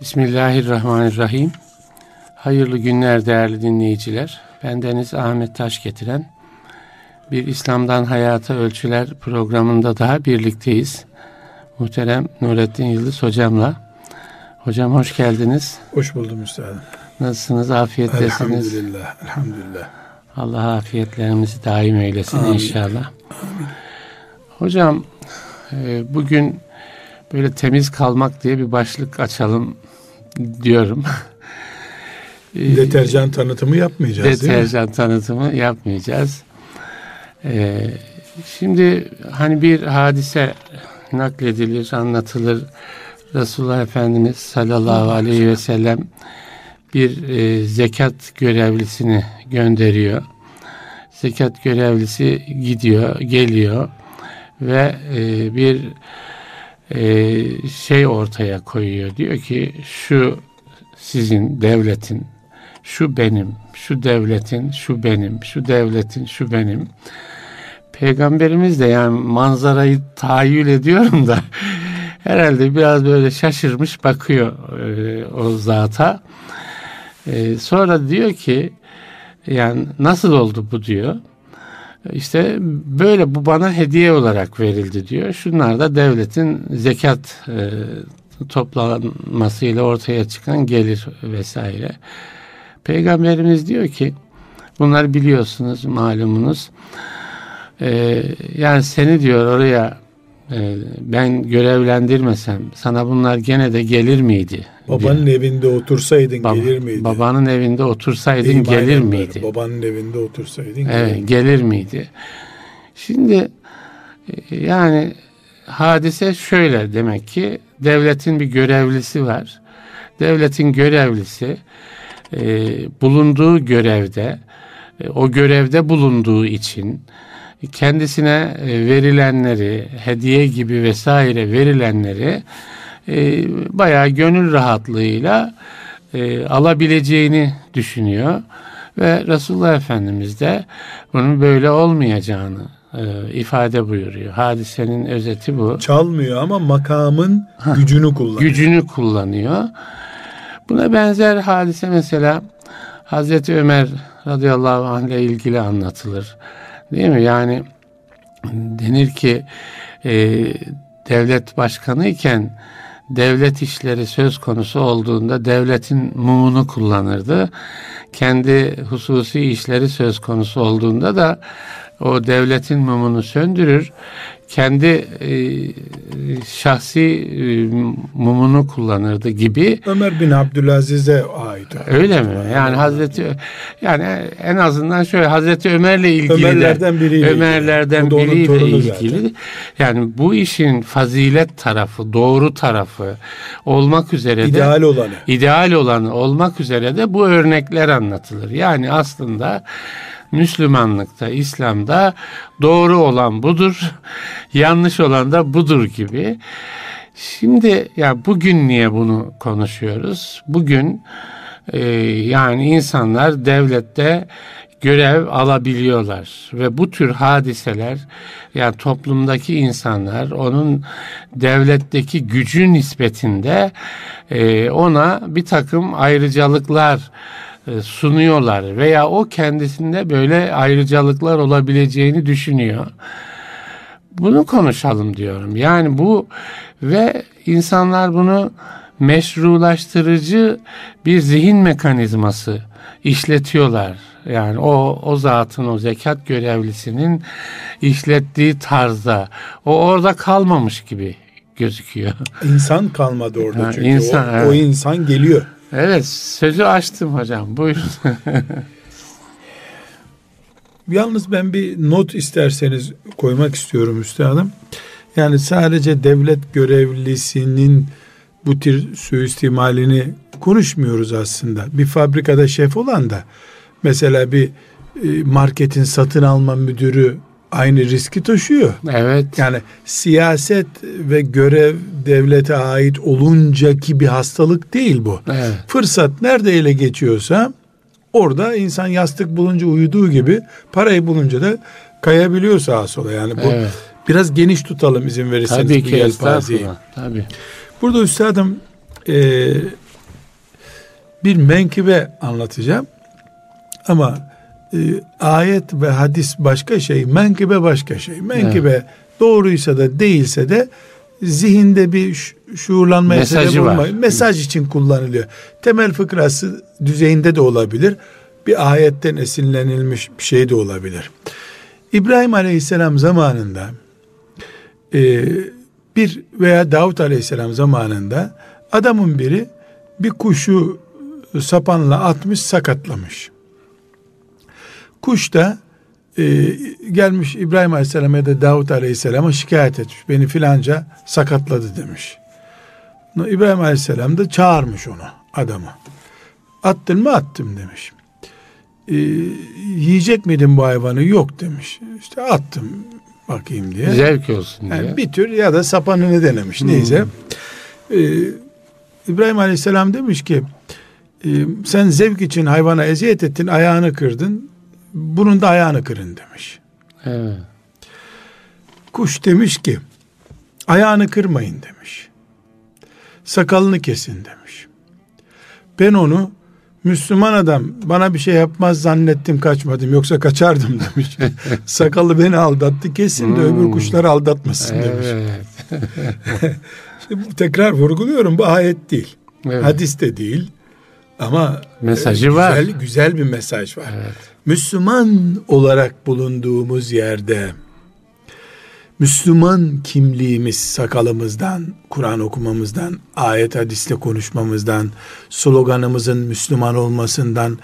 Bismillahirrahmanirrahim. Hayırlı günler değerli dinleyiciler. Bendeniz Ahmet Taş getiren bir İslam'dan Hayata Ölçüler programında daha birlikteyiz. Muhterem Nurettin Yıldız hocamla. Hocam hoş geldiniz. Hoş buldum üstadım. Nasılsınız? Afiyettesiniz. Elhamdülillah. Elhamdülillah. Allah afiyetlerimizi daim eylesin Amin. inşallah. Amin. Hocam e, bugün böyle temiz kalmak diye bir başlık açalım diyorum. Deterjan tanıtımı yapmayacağız Deterjan tanıtımı yapmayacağız. Ee, şimdi hani bir hadise nakledilir, anlatılır. Resulullah Efendimiz sallallahu aleyhi ve sellem bir e, zekat görevlisini gönderiyor. Zekat görevlisi gidiyor, geliyor ve e, bir e, şey ortaya koyuyor. Diyor ki şu sizin devletin, şu benim, şu devletin, şu benim, şu devletin, şu benim. Peygamberimiz de yani manzarayı tahayyül ediyorum da herhalde biraz böyle şaşırmış bakıyor e, o zata. E, sonra diyor ki yani nasıl oldu bu diyor. İşte böyle bu bana hediye olarak verildi diyor. Şunlar da devletin zekat e, toplanmasıyla ortaya çıkan gelir vesaire. Peygamberimiz diyor ki bunları biliyorsunuz malumunuz. E, yani seni diyor oraya ben görevlendirmesem sana bunlar gene de gelir miydi? Babanın diyor. evinde otursaydın Bab- gelir miydi? Babanın evinde otursaydın Değil gelir miydi? Babanın evinde otursaydın evet, gelir, gelir miydi? Şimdi e, yani hadise şöyle demek ki devletin bir görevlisi var. Devletin görevlisi e, bulunduğu görevde e, o görevde bulunduğu için kendisine e, verilenleri hediye gibi vesaire verilenleri e, bayağı gönül rahatlığıyla e, alabileceğini düşünüyor ve Resulullah Efendimiz de bunun böyle olmayacağını e, ifade buyuruyor. Hadisenin özeti bu. Çalmıyor ama makamın gücünü kullanıyor. Gücünü kullanıyor. Buna benzer hadise mesela Hazreti Ömer radıyallahu anh ile ilgili anlatılır. Değil mi? Yani denir ki e, devlet başkanı iken devlet işleri söz konusu olduğunda devletin mumunu kullanırdı. Kendi hususi işleri söz konusu olduğunda da o devletin mumunu söndürür kendi e, şahsi e, mumunu kullanırdı gibi. Ömer bin Abdülaziz'e ait. Öyle mi? Yani Hazreti yani en azından şöyle Hazreti Ömer'le ilgili Ömerlerden biriyle Ömerlerden ilgili. biriyle ilgili. Zaten. Yani bu işin fazilet tarafı, doğru tarafı olmak üzere de ideal olanı. ideal olanı olmak üzere de bu örnekler anlatılır. Yani aslında Müslümanlıkta, İslam'da doğru olan budur, yanlış olan da budur gibi. Şimdi ya bugün niye bunu konuşuyoruz? Bugün e, yani insanlar devlette görev alabiliyorlar ve bu tür hadiseler yani toplumdaki insanlar onun devletteki gücü nispetinde e, ona bir takım ayrıcalıklar sunuyorlar veya o kendisinde böyle ayrıcalıklar olabileceğini düşünüyor. Bunu konuşalım diyorum. Yani bu ve insanlar bunu meşrulaştırıcı bir zihin mekanizması işletiyorlar. Yani o o zatın o zekat görevlisinin işlettiği tarzda o orada kalmamış gibi gözüküyor. İnsan kalmadı orada yani çünkü insan, o, evet. o insan geliyor. Evet sözü açtım hocam buyurun. Yalnız ben bir not isterseniz koymak istiyorum üstadım. Yani sadece devlet görevlisinin bu tür suistimalini konuşmuyoruz aslında. Bir fabrikada şef olan da mesela bir e, marketin satın alma müdürü aynı riski taşıyor. Evet. Yani siyaset ve görev devlete ait olunca ki bir hastalık değil bu. Evet. Fırsat nerede ele geçiyorsa orada insan yastık bulunca uyuduğu gibi parayı bulunca da kayabiliyor sağa sola. Yani bu evet. biraz geniş tutalım izin verirseniz Tabii ki estağfurullah. Tabii. Burada üstadım e, bir menkıbe anlatacağım. Ama e, ayet ve hadis başka şey, menkıbe başka şey. Menkıbe evet. doğruysa da değilse de zihinde bir şuurlanmaya Mesajı sebep olma, mesaj için kullanılıyor. Temel fıkrası düzeyinde de olabilir. Bir ayetten esinlenilmiş bir şey de olabilir. İbrahim Aleyhisselam zamanında e, bir veya Davut Aleyhisselam zamanında adamın biri bir kuşu sapanla atmış sakatlamış. Kuş da e, gelmiş İbrahim Aleyhisselam'a ya da Davut Aleyhisselam'a şikayet etmiş. Beni filanca sakatladı demiş. İbrahim Aleyhisselam da çağırmış onu adamı. Attın mı attım demiş. E, yiyecek miydin bu hayvanı? Yok demiş. İşte attım bakayım diye. Zevk olsun diye. Yani bir tür ya da sapanını denemiş hmm. neyse. Ee, İbrahim Aleyhisselam demiş ki e, sen zevk için hayvana eziyet ettin ayağını kırdın bunun da ayağını kırın demiş. Evet. Kuş demiş ki ayağını kırmayın demiş. Sakalını kesin demiş. Ben onu Müslüman adam bana bir şey yapmaz zannettim kaçmadım yoksa kaçardım demiş. Sakalı beni aldattı kesin de hmm. öbür kuşları aldatmasın demiş. Evet. tekrar vurguluyorum bu ayet değil. Evet. Hadis de değil. Ama mesajı güzel, var. Güzel bir mesaj var. Evet. Müslüman olarak bulunduğumuz yerde Müslüman kimliğimiz sakalımızdan, Kur'an okumamızdan, ayet hadisle konuşmamızdan, sloganımızın Müslüman olmasından,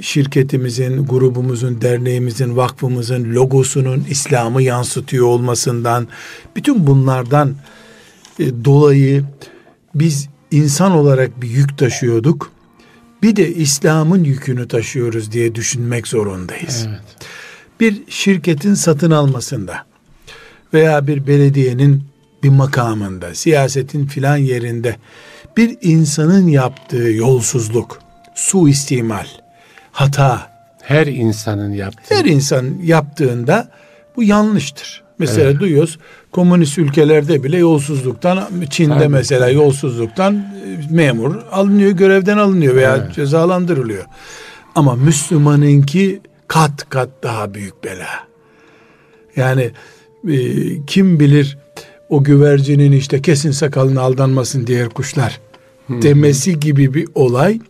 şirketimizin, grubumuzun, derneğimizin, vakfımızın logosunun İslam'ı yansıtıyor olmasından, bütün bunlardan e, dolayı biz insan olarak bir yük taşıyorduk. Bir de İslam'ın yükünü taşıyoruz diye düşünmek zorundayız. Evet. Bir şirketin satın almasında veya bir belediyenin bir makamında, siyasetin filan yerinde bir insanın yaptığı yolsuzluk, suistimal, hata her insanın yaptığı her insan yaptığında bu yanlıştır. Mesela evet. duyuyoruz komünist ülkelerde bile yolsuzluktan Çin'de Tabii. mesela yolsuzluktan e, memur alınıyor görevden alınıyor veya evet. cezalandırılıyor. Ama Müslümanınki kat kat daha büyük bela. Yani e, kim bilir o güvercinin işte kesin sakalını aldanmasın diğer kuşlar hmm. demesi gibi bir olay.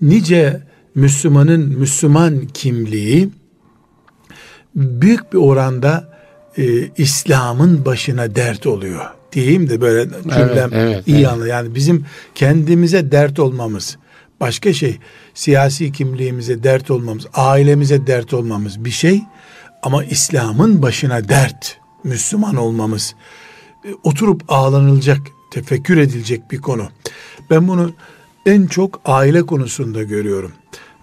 Nice Müslümanın Müslüman kimliği büyük bir oranda e, İslam'ın başına dert oluyor. Diyeyim de böyle cümlem evet, evet, iyi evet. anla. Yani bizim kendimize dert olmamız başka şey. Siyasi kimliğimize dert olmamız, ailemize dert olmamız bir şey. Ama İslam'ın başına dert, Müslüman olmamız e, oturup ağlanılacak, tefekkür edilecek bir konu. Ben bunu en çok aile konusunda görüyorum.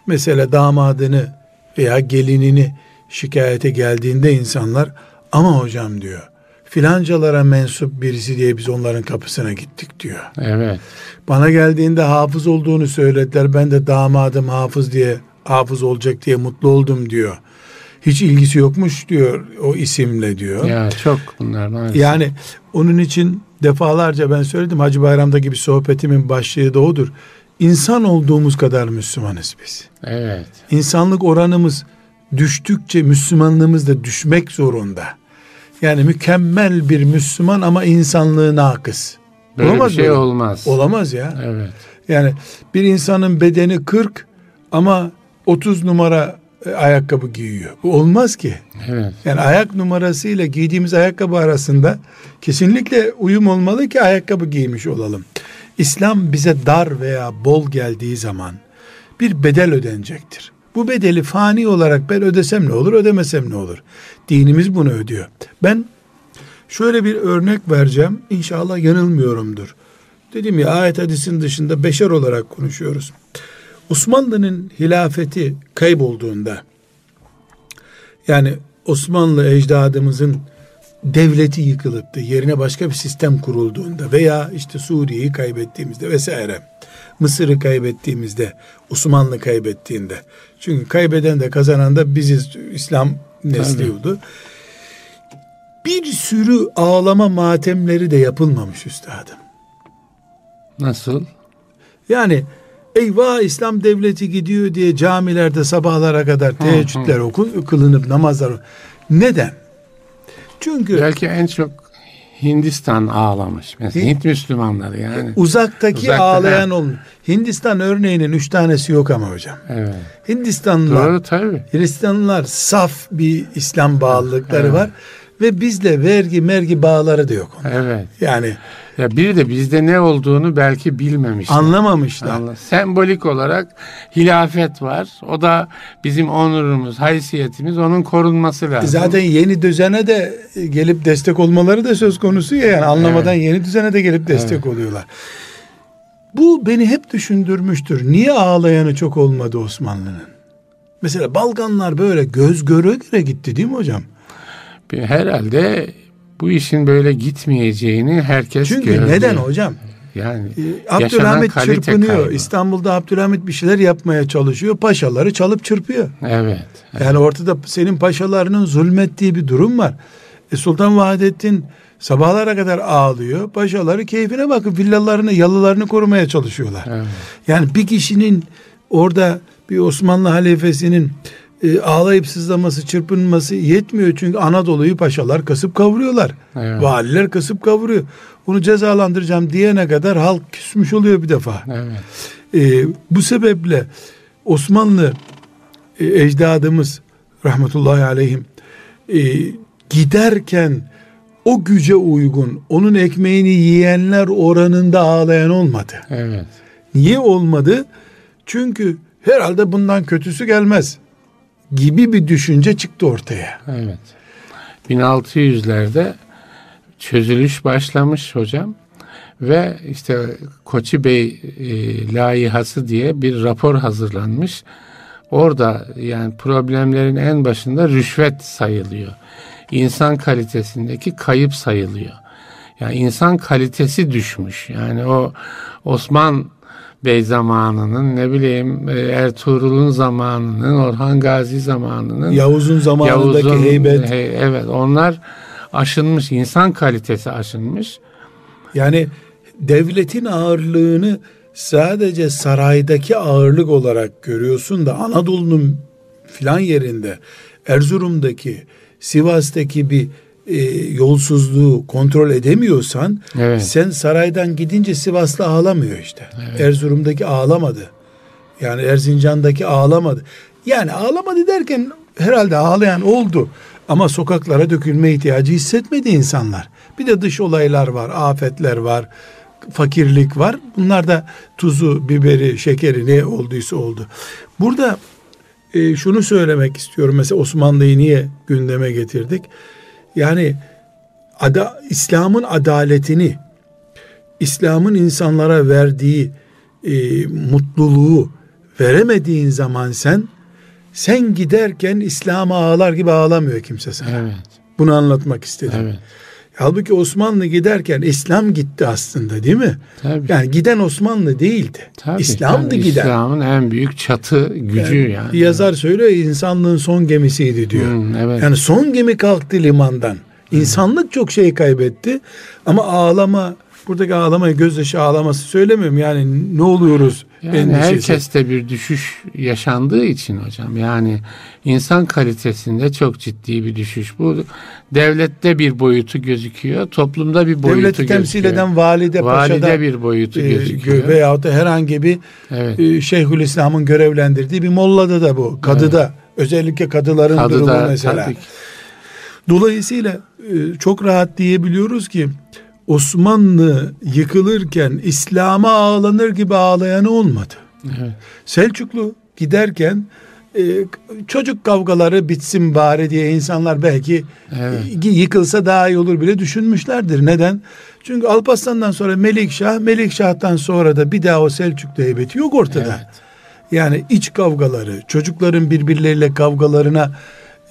Mesela damadını veya gelinini şikayete geldiğinde insanlar ama hocam diyor filancalara mensup birisi diye biz onların kapısına gittik diyor. Evet. Bana geldiğinde hafız olduğunu söylediler. Ben de damadım hafız diye hafız olacak diye mutlu oldum diyor. Hiç ilgisi yokmuş diyor o isimle diyor. Ya çok bunlar maalesef. Yani onun için defalarca ben söyledim Hacı Bayram'da gibi sohbetimin başlığı da odur. İnsan olduğumuz kadar Müslümanız biz. Evet. İnsanlık oranımız düştükçe Müslümanlığımız da düşmek zorunda. Yani mükemmel bir Müslüman ama insanlığı nakıs. Böyle olamaz bir şey böyle. olmaz. Olamaz ya. Evet. Yani bir insanın bedeni 40 ama 30 numara e, ayakkabı giyiyor. Bu olmaz ki. Evet. Yani ayak numarasıyla giydiğimiz ayakkabı arasında kesinlikle uyum olmalı ki ayakkabı giymiş olalım. İslam bize dar veya bol geldiği zaman bir bedel ödenecektir. Bu bedeli fani olarak ben ödesem ne olur, ödemesem ne olur? Dinimiz bunu ödüyor. Ben şöyle bir örnek vereceğim. İnşallah yanılmıyorumdur. Dedim ya ayet hadisin dışında beşer olarak konuşuyoruz. Osmanlı'nın hilafeti kaybolduğunda yani Osmanlı ecdadımızın devleti yıkılıp da yerine başka bir sistem kurulduğunda veya işte Suriye'yi kaybettiğimizde vesaire Mısır'ı kaybettiğimizde Osmanlı kaybettiğinde çünkü kaybeden de kazanan da biziz İslam nesliydi. Bir sürü ağlama matemleri de yapılmamış üstadım. Nasıl? Yani eyvah İslam devleti gidiyor diye camilerde sabahlara kadar teheccüdler okun, kılınıp namazlar. Neden? Çünkü Belki en çok Hindistan ağlamış. Mesela Hint Müslümanları yani. uzaktaki Uzakta, ağlayan olun. Hindistan örneğinin üç tanesi yok ama hocam. Evet. Hindistanlılar, Doğru tabii. Hristiyanlılar saf bir İslam bağlılıkları Evet. var. Ve bizle vergi mergi bağları da yok. Evet. Yani Ya biri de bizde ne olduğunu belki bilmemişler. anlamamışlar. Anla- Sembolik olarak hilafet var. O da bizim onurumuz, haysiyetimiz. Onun korunması lazım. Zaten yeni düzene de gelip destek olmaları da söz konusu ya yani anlamadan yeni düzene de gelip destek oluyorlar. Bu beni hep düşündürmüştür. Niye ağlayanı çok olmadı Osmanlı'nın? Mesela Balkanlar böyle göz göre göre gitti değil mi hocam? Bir- Herhalde bu işin böyle gitmeyeceğini herkes Çünkü gördü. neden hocam? Yani yaşanan Abdülhamit çırpınıyor. kaybı. İstanbul'da Abdülhamit bir şeyler yapmaya çalışıyor. Paşaları çalıp çırpıyor. Evet. Yani ortada senin paşalarının zulmettiği bir durum var. E Sultan Vahdettin sabahlara kadar ağlıyor. Paşaları keyfine bakıp villalarını, yalılarını korumaya çalışıyorlar. Evet. Yani bir kişinin orada bir Osmanlı halifesinin e, ağlayıp sızlaması, çırpınması yetmiyor. Çünkü Anadolu'yu paşalar kasıp kavuruyorlar. Evet. Valiler kasıp kavuruyor. Onu cezalandıracağım diyene kadar halk küsmüş oluyor bir defa. Evet. E, bu sebeple Osmanlı e, ecdadımız rahmetullahi aleyhim e, giderken o güce uygun onun ekmeğini yiyenler oranında ağlayan olmadı. Evet. Niye olmadı? Çünkü herhalde bundan kötüsü gelmez gibi bir düşünce çıktı ortaya. Evet. 1600'lerde çözülüş başlamış hocam ve işte Koçi Bey e, layihası diye bir rapor hazırlanmış. Orada yani problemlerin en başında rüşvet sayılıyor. İnsan kalitesindeki kayıp sayılıyor. Yani insan kalitesi düşmüş. Yani o Osman Bey zamanının ne bileyim e, Ertuğrul'un zamanının Orhan Gazi zamanının Yavuz'un zamanındaki Yavuz'un, heybet he- evet onlar aşınmış insan kalitesi aşınmış. yani devletin ağırlığını sadece saraydaki ağırlık olarak görüyorsun da Anadolu'nun filan yerinde Erzurum'daki Sivas'taki bir e, yolsuzluğu kontrol edemiyorsan Evet. sen saraydan gidince Sivaslı ağlamıyor işte. Erzurum'daki ağlamadı. Yani Erzincan'daki ağlamadı. Yani ağlamadı derken herhalde ağlayan oldu. Ama sokaklara dökülme ihtiyacı hissetmedi insanlar. Bir de dış olaylar var, afetler var, fakirlik var. Bunlar da tuzu, biberi, şekeri ne olduysa oldu. Burada e, şunu söylemek istiyorum. Mesela Osmanlı'yı niye gündeme getirdik? Yani ada, İslam'ın adaletini, İslam'ın insanlara verdiği e, mutluluğu veremediğin zaman sen sen giderken İslam'a ağlar gibi ağlamıyor kimse sana. Evet. Bunu anlatmak istedim. Evet. Halbuki Osmanlı giderken İslam gitti aslında değil mi? Tabii. Yani giden Osmanlı değildi. Tabii, İslam'dı tabii. giden. İslam'ın en büyük çatı gücü yani. Bir yazar söylüyor insanlığın son gemisiydi diyor. Hmm, evet. Yani son gemi kalktı limandan. İnsanlık çok şey kaybetti ama ağlama buradaki ağlamayı gözyaşı ağlaması söylemiyorum. Yani ne oluyoruz Yani endişesi. herkeste bir düşüş yaşandığı için hocam yani insan kalitesinde çok ciddi bir düşüş. Bu devlette bir boyutu gözüküyor, toplumda bir boyutu Devleti temsil gözüküyor. eden valide, Valide paşada bir boyutu e, gözüküyor. gö- veyahut da herhangi bir Evet. e, Şeyhülislam'ın görevlendirdiği bir mollada da bu. Kadıda özellikle kadıların Kadı durumu mesela. tabii. Dolayısıyla e, çok rahat diyebiliyoruz ki Osmanlı yıkılırken İslam'a ağlanır gibi ağlayanı olmadı. Evet. Selçuklu giderken e, çocuk kavgaları bitsin bari diye insanlar belki Evet. e, yıkılsa daha iyi olur bile düşünmüşlerdir. Neden? Çünkü Alparslan'dan sonra Melikşah, Melikşah'tan sonra da bir daha o Selçuklu heybeti yok ortada. Evet. Yani iç kavgaları, çocukların birbirleriyle kavgalarına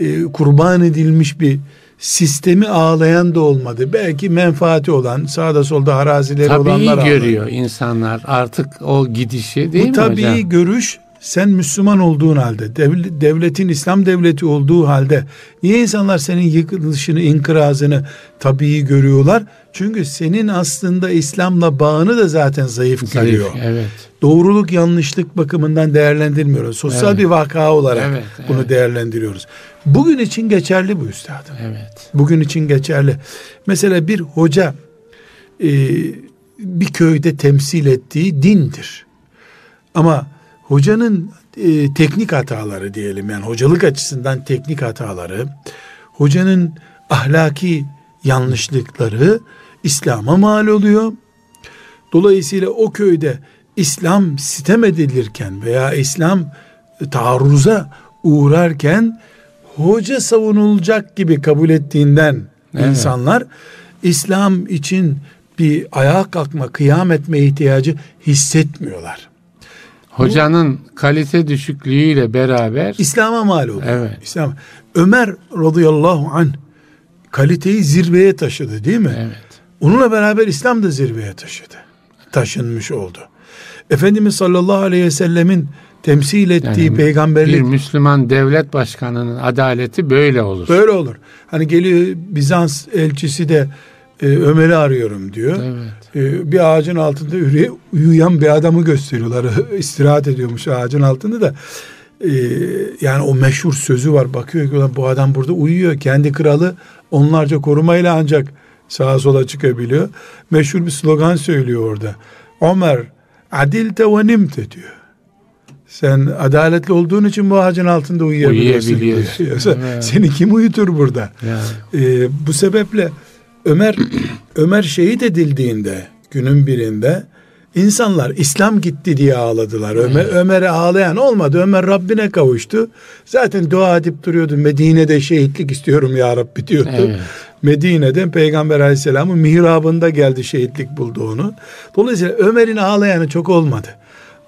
e, kurban edilmiş bir sistemi ağlayan da olmadı. Belki menfaati olan, sağda solda arazileri Tabii olanlar ağladı. görüyor insanlar artık o gidişi değil Bu mi tabii hocam? görüş sen Müslüman olduğun halde, devletin İslam devleti olduğu halde niye insanlar senin yıkılışını, inkırazını tabii görüyorlar? Çünkü senin aslında İslam'la bağını da zaten zayıf, zayıf görüyor. Evet. Doğruluk yanlışlık bakımından değerlendirmiyoruz. Sosyal evet. bir vaka olarak evet, bunu evet. değerlendiriyoruz. Bugün için geçerli bu üstadım. Evet. Bugün için geçerli. Mesela bir hoca e, bir köyde temsil ettiği dindir. Ama hocanın e, teknik hataları diyelim yani hocalık açısından teknik hataları, hocanın ahlaki yanlışlıkları İslam'a mal oluyor. Dolayısıyla o köyde İslam sitem edilirken veya İslam taarruza uğrarken hoca savunulacak gibi kabul ettiğinden evet. insanlar İslam için bir ayağa kalkma, kıyam etme ihtiyacı hissetmiyorlar. Hocanın Bu, kalite düşüklüğüyle beraber İslam'a mal oluyor. Evet. İslam. Ömer radıyallahu anh kaliteyi zirveye taşıdı değil mi? Evet. Onunla beraber İslam da zirveye taşıdı. Taşınmış oldu. Efendimiz sallallahu aleyhi ve sellemin temsil ettiği yani peygamberlik. Bir Müslüman devlet başkanının adaleti böyle olur. Böyle olur. Hani geliyor Bizans elçisi de e, Ömer'i arıyorum diyor. Evet. E, bir ağacın altında uyuyan bir adamı gösteriyorlar. İstirahat ediyormuş ağacın altında da. E, yani o meşhur sözü var. Bakıyor ki bu adam burada uyuyor. Kendi kralı onlarca korumayla ancak sağa sola çıkabiliyor. Meşhur bir slogan söylüyor orada. Ömer adilte ve nimte diyor. Sen adaletli olduğun için bu ağacın altında uyuyabiliyorsun. Uyuyabiliyorsun. Evet. Seni kim uyutur burada? Yani. Ee, bu sebeple Ömer Ömer şehit edildiğinde günün birinde insanlar İslam gitti diye ağladılar. Ömer Ömer'e ağlayan olmadı. Ömer Rabbine kavuştu. Zaten dua edip duruyordu. Medine'de şehitlik istiyorum ya Rabbi diyordu. Evet. Medine'den Peygamber Aleyhisselam'ın mihrabında geldi şehitlik buldu onu. Dolayısıyla Ömer'in ağlayanı çok olmadı.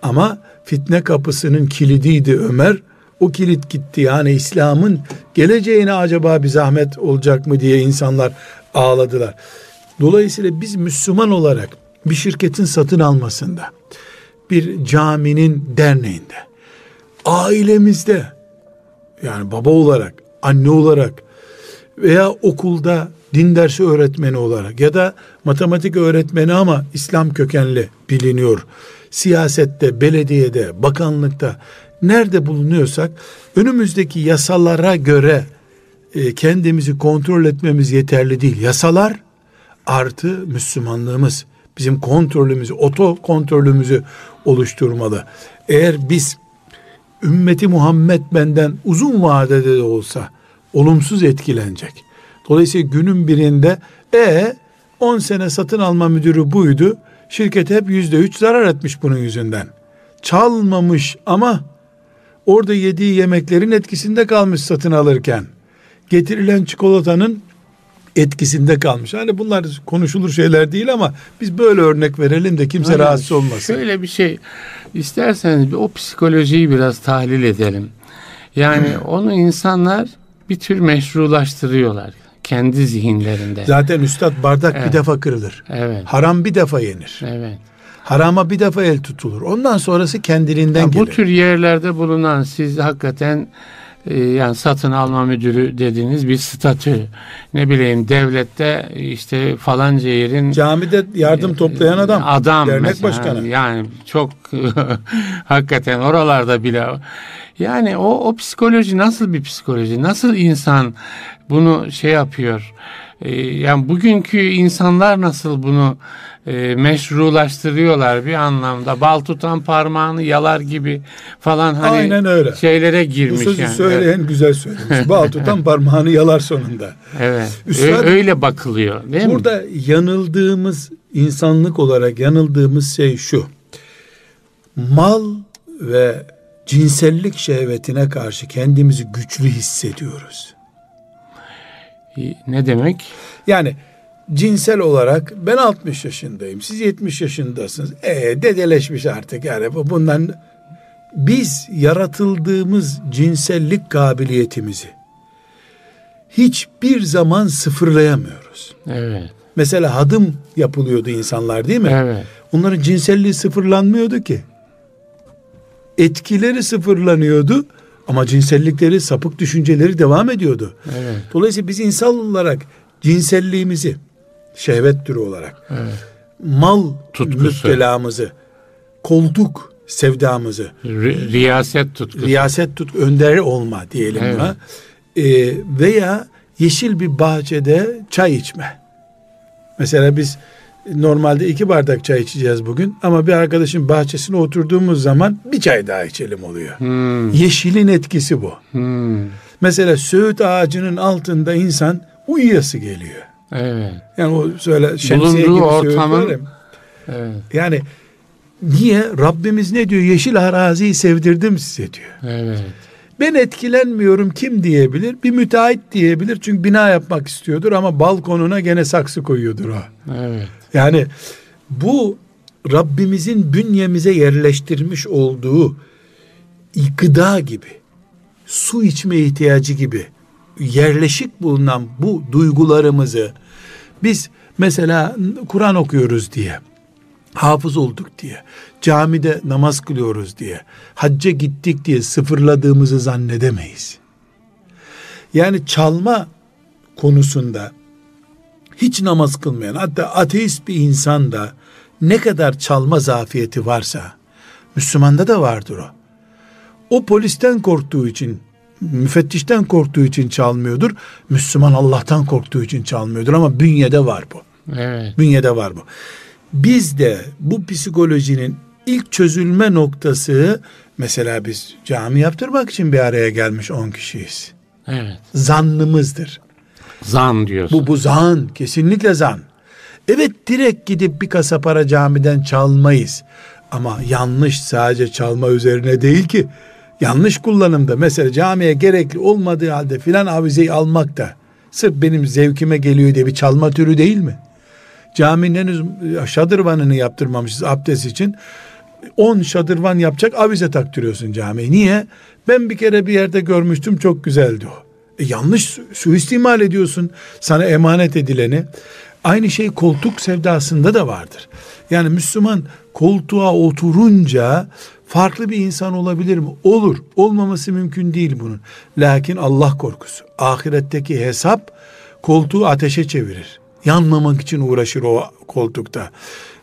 Ama fitne kapısının kilidiydi Ömer. O kilit gitti. Yani İslam'ın geleceğine acaba bir zahmet olacak mı diye insanlar ağladılar. Dolayısıyla biz Müslüman olarak bir şirketin satın almasında, bir caminin derneğinde, ailemizde yani baba olarak, anne olarak veya okulda din dersi öğretmeni olarak ya da matematik öğretmeni ama İslam kökenli biliniyor. Siyasette, belediyede, bakanlıkta nerede bulunuyorsak önümüzdeki yasalara göre e, kendimizi kontrol etmemiz yeterli değil. Yasalar artı Müslümanlığımız bizim kontrolümüzü, oto kontrolümüzü oluşturmalı. Eğer biz ümmeti Muhammed benden uzun vadede de olsa olumsuz etkilenecek. Dolayısıyla günün birinde e 10 sene satın alma müdürü buydu. Şirket hep yüzde üç zarar etmiş bunun yüzünden. Çalmamış ama orada yediği yemeklerin etkisinde kalmış satın alırken getirilen çikolatanın etkisinde kalmış. Hani bunlar konuşulur şeyler değil ama biz böyle örnek verelim de kimse Aynen. rahatsız olmasın. Şöyle bir şey isterseniz o psikolojiyi biraz tahlil edelim. Yani hmm. onu insanlar bir tür meşrulaştırıyorlar kendi zihinlerinde. Zaten üstad bardak evet. bir defa kırılır. Evet. Haram bir defa yenir. Evet. Harama bir defa el tutulur. Ondan sonrası kendiliğinden ya gelir. Bu tür yerlerde bulunan siz hakikaten yani satın alma müdürü dediğiniz bir statü. Ne bileyim devlette işte falanca yerin camide yardım toplayan adam. Adam dernek mesela, başkanı. Yani çok hakikaten oralarda bile yani o o psikoloji nasıl bir psikoloji? Nasıl insan bunu şey yapıyor? Ee, yani bugünkü insanlar nasıl bunu e, meşrulaştırıyorlar bir anlamda. Bal tutan parmağını yalar gibi falan hani Aynen öyle. şeylere girmiş. Bu sözü yani. söyleyen evet. güzel söylemiş. Bal tutan parmağını yalar sonunda. Evet. Üstad, öyle bakılıyor değil burada mi? Burada yanıldığımız insanlık olarak yanıldığımız şey şu. Mal ve cinsellik şehvetine karşı kendimizi güçlü hissediyoruz. Ne demek? Yani cinsel olarak ben 60 yaşındayım. Siz 70 yaşındasınız. E dedeleşmiş artık yani bundan biz yaratıldığımız cinsellik kabiliyetimizi hiçbir zaman sıfırlayamıyoruz. Evet. Mesela hadım yapılıyordu insanlar değil mi? Evet. Onların cinselliği sıfırlanmıyordu ki. etkileri sıfırlanıyordu ama cinsellikleri, sapık düşünceleri devam ediyordu. Evet. Dolayısıyla biz insan olarak cinselliğimizi şehvet türü olarak Evet. mal Tutkusu. müptelamızı, koltuk sevdamızı, Ri- riyaset tutkusu. riyaset tut önder olma diyelim Evet. buna. Ee, veya yeşil bir bahçede çay içme. Mesela biz normalde iki bardak çay içeceğiz bugün ama bir arkadaşın bahçesine oturduğumuz zaman bir çay daha içelim oluyor. Hmm, Yeşilin etkisi bu. hmm. Mesela söğüt ağacının altında insan uyuyası geliyor. Evet. Yani o söyle şemsiye Bulunduğu gibi ortamın- ya. Evet. Yani niye? Rabbimiz ne diyor? Yeşil araziyi sevdirdim size diyor. Evet. Ben etkilenmiyorum kim diyebilir? Bir müteahhit diyebilir çünkü bina yapmak istiyordur ama balkonuna gene saksı koyuyordur o. Evet. Yani bu Rabbimizin bünyemize yerleştirmiş olduğu gıda gibi, su içme ihtiyacı gibi yerleşik bulunan bu duygularımızı biz mesela Kur'an okuyoruz diye, hafız olduk diye, camide namaz kılıyoruz diye, hacca gittik diye sıfırladığımızı zannedemeyiz. Yani çalma konusunda hiç namaz kılmayan hatta ateist bir insan da ne kadar çalma zafiyeti varsa Müslümanda da vardır o. O polisten korktuğu için müfettişten korktuğu için çalmıyordur. Müslüman Allah'tan korktuğu için çalmıyordur ama bünyede var bu. Evet. Bünyede var bu. Biz de bu psikolojinin ilk çözülme noktası mesela biz cami yaptırmak için bir araya gelmiş 10 kişiyiz. Evet. Zannımızdır. Zan diyorsun. Bu bu zan, kesinlikle zan. Evet direkt gidip bir kasa para camiden çalmayız. Ama yanlış sadece çalma üzerine değil ki. Yanlış kullanımda mesela camiye gerekli olmadığı halde filan avizeyi almak da sırf benim zevkime geliyor diye bir çalma türü değil mi? Caminin henüz şadırvanını yaptırmamışız abdest için. 10 şadırvan yapacak avize taktırıyorsun camiye. Niye? Ben bir kere bir yerde görmüştüm çok güzeldi o. E yanlış su- suistimal ediyorsun sana emanet edileni. Aynı şey koltuk sevdasında da vardır. Yani Müslüman koltuğa oturunca farklı bir insan olabilir mi? Olur. Olmaması mümkün değil bunun. Lakin Allah korkusu, ahiretteki hesap koltuğu ateşe çevirir. Yanmamak için uğraşır o koltukta.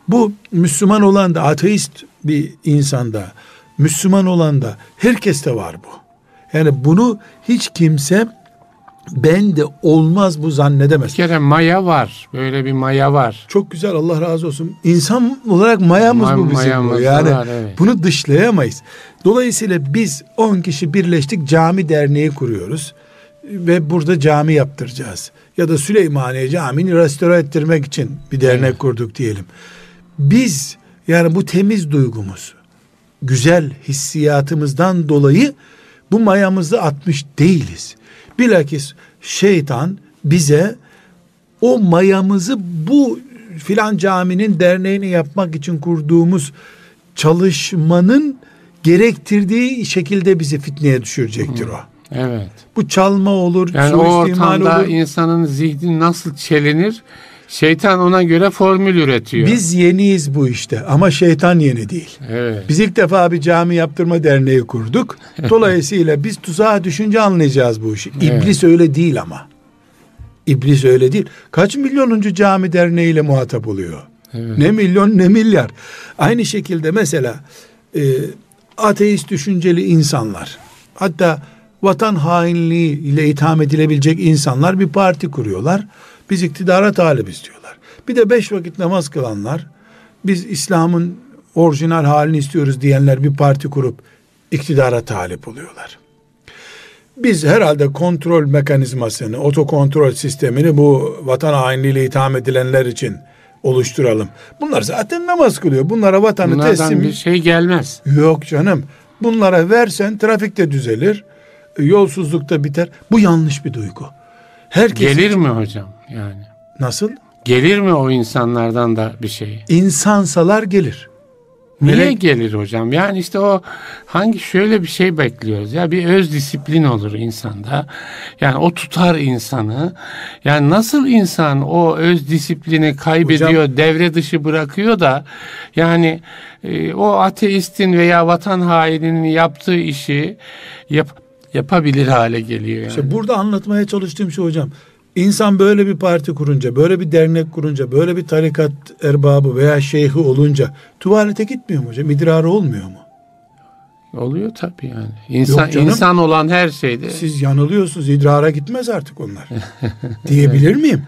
Bu Müslüman olan da ateist bir insanda, Müslüman olan da herkeste var bu. Yani bunu hiç kimse ben de olmaz bu zannedemez. Bir kere maya var. Böyle bir maya var. Çok güzel Allah razı olsun. İnsan olarak mayamız Ma- bu bizim bu. mayamız Yani var, evet. bunu dışlayamayız. Dolayısıyla biz 10 kişi birleştik cami derneği kuruyoruz. Ve burada cami yaptıracağız. Ya da Süleymaniye Camii'ni restore ettirmek için bir dernek Evet. kurduk diyelim. Biz yani bu temiz duygumuz, güzel hissiyatımızdan dolayı bu mayamızı atmış değiliz. Bilakis şeytan bize o mayamızı bu filan caminin derneğini yapmak için kurduğumuz çalışmanın gerektirdiği şekilde bizi fitneye düşürecektir o. Evet. Bu çalma olur, Yani o ortamda olur. insanın zihni nasıl çelinir? Şeytan ona göre formül üretiyor. Biz yeniyiz bu işte ama şeytan yeni değil. Evet. Biz ilk defa bir cami yaptırma derneği kurduk. Dolayısıyla biz tuzağa düşünce anlayacağız bu işi. Evet. İblis öyle değil ama. İblis öyle değil. Kaç milyonuncu cami derneğiyle muhatap oluyor? Evet. Ne milyon ne milyar. Aynı şekilde mesela e, ateist düşünceli insanlar hatta vatan hainliği ile itham edilebilecek insanlar bir parti kuruyorlar. Biz iktidara talibiz diyorlar. Bir de beş vakit namaz kılanlar biz İslam'ın orijinal halini istiyoruz diyenler bir parti kurup iktidara talip oluyorlar. Biz herhalde kontrol mekanizmasını, otokontrol sistemini bu vatan hainliğiyle itham edilenler için oluşturalım. Bunlar zaten namaz kılıyor. Bunlara vatanı Bunlardan teslim... bir şey gelmez. Yok canım. Bunlara versen trafik de düzelir. Yolsuzluk da biter. Bu yanlış bir duygu. Herkes Gelir mi hocam yani? Nasıl? Gelir mi o insanlardan da bir şey? İnsansalar gelir. Niye Melek- gelir hocam? Yani işte o hangi şöyle bir şey bekliyoruz ya bir öz disiplin olur insanda. Yani o tutar insanı. Yani nasıl insan o öz disiplini kaybediyor, devre dışı bırakıyor da yani e, o ateistin veya vatan haininin yaptığı işi yap, yapabilir hale geliyor yani. İşte burada anlatmaya çalıştığım şey hocam. İnsan böyle bir parti kurunca, böyle bir dernek kurunca, böyle bir tarikat erbabı veya şeyhi olunca tuvalete gitmiyor mu hocam? İdrarı olmuyor mu? Oluyor tabii yani. İnsan Yok canım. insan olan her şeyde Siz yanılıyorsunuz. İdrara gitmez artık onlar. Diyebilir miyim?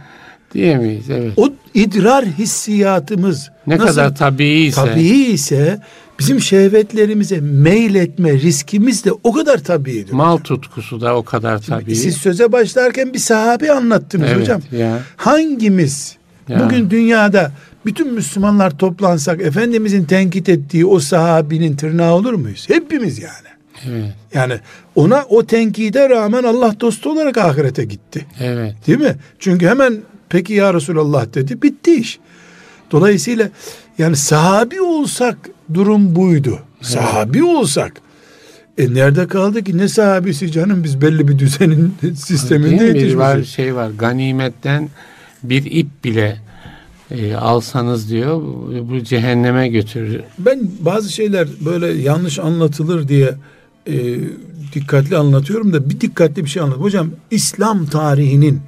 diyemeyiz evet. O idrar hissiyatımız Ne nasıl kadar tabii ise tabii ise bizim şehvetlerimize meyletme riskimiz de o kadar tabiidir. mal tutkusu da o kadar tabii. Siz söze başlarken bir sahabe anlattınız evet, hocam. Ya. Hangimiz Ya. bugün dünyada bütün Müslümanlar toplansak Efendimizin tenkit ettiği o sahabinin tırnağı olur muyuz? Hepimiz yani. Evet. Yani ona o tenkide rağmen Allah dostu olarak ahirete gitti. Evet. Değil mi? Çünkü hemen peki ya Resulallah dedi bitti iş. Dolayısıyla yani sahabi olsak durum buydu. Sahabi olsak. E nerede kaldı ki ne sahabisi canım biz belli bir düzenin sisteminde Değil mi? Bir var yetişmişiz. şey var. Ganimetten bir ip bile e, alsanız diyor bu, cehenneme götürür. Ben bazı şeyler böyle yanlış anlatılır diye e, dikkatli anlatıyorum da bir dikkatli bir şey anlat. Hocam İslam tarihinin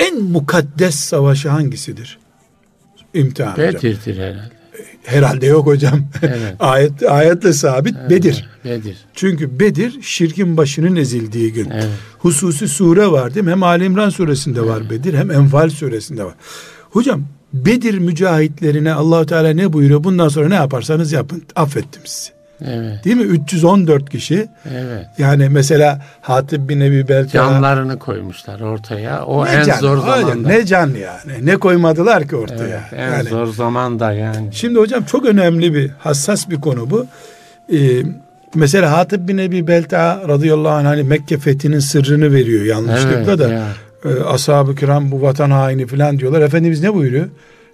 en mukaddes savaşı hangisidir? İmtihan hocam. Bedir'dir herhalde. Herhalde yok hocam. Evet. Ayet ayetle sabit Bedir. Bedir. Çünkü Bedir şirkin başının ezildiği gün. Evet. Hususi sure var değil mi? Hem Ali İmran suresinde var Bedir hem Enfal suresinde var. Hocam Bedir mücahitlerine Allahu Teala ne buyuruyor? Bundan sonra ne yaparsanız yapın. Affettim sizi. Evet. Değil mi? 314 kişi. Evet. Yani mesela Hatip bin Ebi Belka. Canlarını koymuşlar ortaya. O Ne en can? zor Hocam, zamanda. ne can yani. Ne koymadılar ki ortaya. Evet, en yani. zor zamanda yani. Şimdi hocam çok önemli bir hassas bir konu bu. Ee, mesela Hatip bin Ebi Belta radıyallahu anh hani Mekke fethinin sırrını veriyor yanlışlıkla Evet, da. ya. Ee, ashab-ı kiram bu vatan haini falan diyorlar. Efendimiz ne buyuruyor?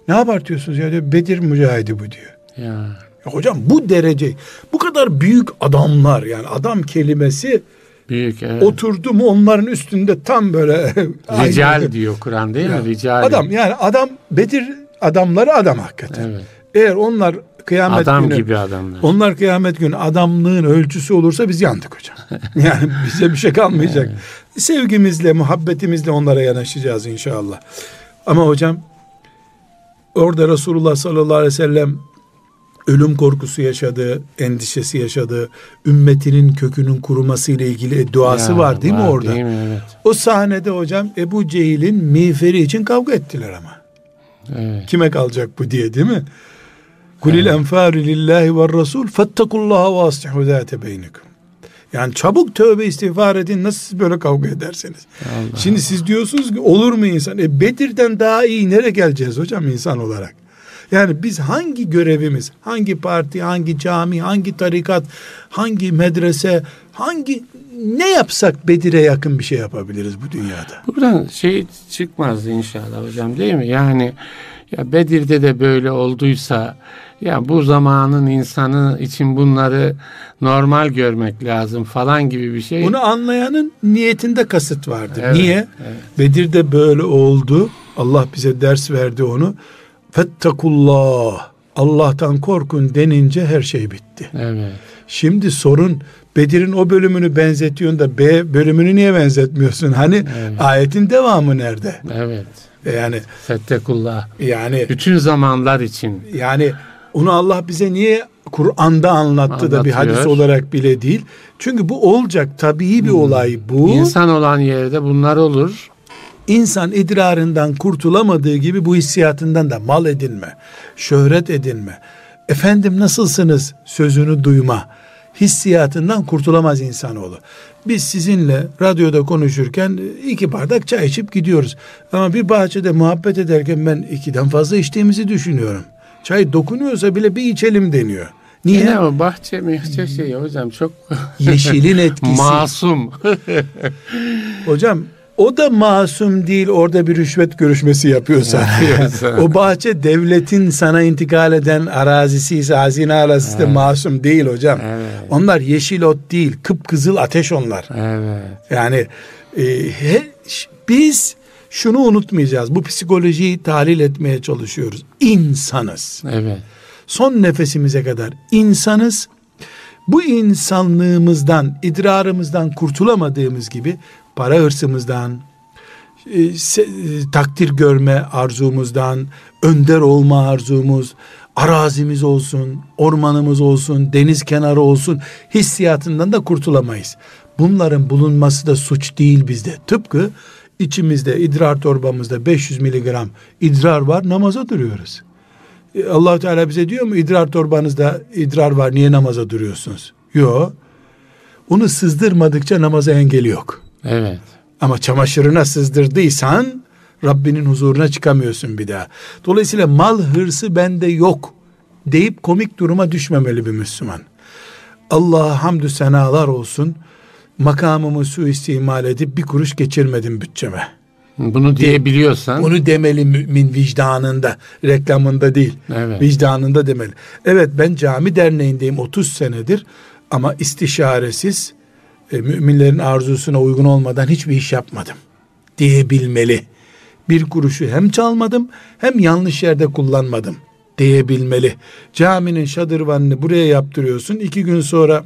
Ne abartıyorsunuz ya diyor. Bedir mücahidi bu diyor. Ya. Ya hocam bu derece bu kadar büyük adamlar yani adam kelimesi Büyük evet. oturdu mu onların üstünde tam böyle Rical Aynı- diyor Kur'an değil Ya, mi? Rical. Adam yani adam Bedir adamları adam hakikaten. Evet. Eğer onlar kıyamet Adam günü gibi adamlar. onlar kıyamet günü adamlığın ölçüsü olursa biz yandık hocam. yani bize bir şey kalmayacak. Sevgimizle, muhabbetimizle onlara yanaşacağız inşallah. Ama hocam orada Resulullah sallallahu aleyhi ve sellem ölüm korkusu yaşadı, endişesi yaşadı. Ümmetinin kökünün kuruması ile ilgili duası Ya, var değil mi orada? Değil mi? Evet. O sahnede hocam Ebu Cehil'in miğferi için kavga ettiler ama. Evet. Kime kalacak bu diye değil mi? Kulil enfaru lillahi ve rasul fettekullaha ve aslihu zâte beynikum. Yani çabuk tövbe istiğfar edin nasıl siz böyle kavga ederseniz. Allah. Şimdi siz diyorsunuz ki olur mu insan? E Bedir'den daha iyi nereye geleceğiz hocam insan olarak? Yani biz hangi görevimiz, hangi parti, hangi cami, hangi tarikat, hangi medrese, hangi ne yapsak Bedir'e yakın bir şey yapabiliriz bu dünyada? Buradan şey çıkmaz inşallah hocam değil mi? Yani ya Bedir'de de böyle olduysa ya bu zamanın insanı için bunları normal görmek lazım falan gibi bir şey. Bunu anlayanın niyetinde kasıt vardır. Evet, Niye? evet. Bedir'de böyle oldu. Allah bize ders verdi onu. Fettakullah. Allah'tan korkun denince her şey bitti. Evet. Şimdi sorun Bedir'in o bölümünü benzetiyorsun da B bölümünü niye benzetmiyorsun? Hani Evet. ayetin devamı nerede? Evet. E Yani Fettekullah. yani Bütün zamanlar için. yani onu Allah bize niye Kur'an'da anlattı da bir Anlatıyor. hadis olarak bile değil. Çünkü bu olacak tabii bir olay bu. İnsan olan yerde bunlar olur. İnsan idrarından kurtulamadığı gibi bu hissiyatından da mal edinme, şöhret edinme, efendim nasılsınız sözünü duyma hissiyatından kurtulamaz insanoğlu. Biz sizinle radyoda konuşurken iki bardak çay içip gidiyoruz. Ama bir bahçede muhabbet ederken ben ikiden fazla içtiğimizi düşünüyorum. Çay dokunuyorsa bile bir içelim deniyor. Niye? Yine o bahçe mihçe şey hocam çok Yeşilin etkisi. masum. Hocam o da masum değil orada bir rüşvet görüşmesi yapıyorsa. o bahçe devletin sana intikal eden arazisi ise hazine arazisi evet. de masum değil hocam. Evet. Onlar yeşil ot değil kıpkızıl ateş onlar. Evet. Yani e, he, biz şunu unutmayacağız. Bu psikolojiyi tahlil etmeye çalışıyoruz. İnsanız. Evet. Son nefesimize kadar insanız. Bu insanlığımızdan, idrarımızdan kurtulamadığımız gibi para hırsımızdan, e, e, takdir görme arzumuzdan, önder olma arzumuz, arazimiz olsun, ormanımız olsun, deniz kenarı olsun hissiyatından da kurtulamayız. Bunların bulunması da suç değil bizde. Tıpkı içimizde idrar torbamızda 500 miligram idrar var namaza duruyoruz. E, allah Teala bize diyor mu idrar torbanızda idrar var niye namaza duruyorsunuz? Yok. Onu sızdırmadıkça namaza engeli yok. Evet. Ama çamaşırına sızdırdıysan Rabbinin huzuruna çıkamıyorsun bir daha. Dolayısıyla mal hırsı bende yok deyip komik duruma düşmemeli bir Müslüman. Allah'a hamdü senalar olsun. Makamımı suistimal edip bir kuruş geçirmedim bütçeme. Bunu diyebiliyorsan. Bunu demeli mümin vicdanında, reklamında değil. Evet. Vicdanında demeli. Evet ben cami derneğindeyim 30 senedir ama istişaresiz e, müminlerin arzusuna uygun olmadan hiçbir iş yapmadım diyebilmeli. Bir kuruşu hem çalmadım hem yanlış yerde kullanmadım diyebilmeli. Caminin şadırvanını buraya yaptırıyorsun. iki gün sonra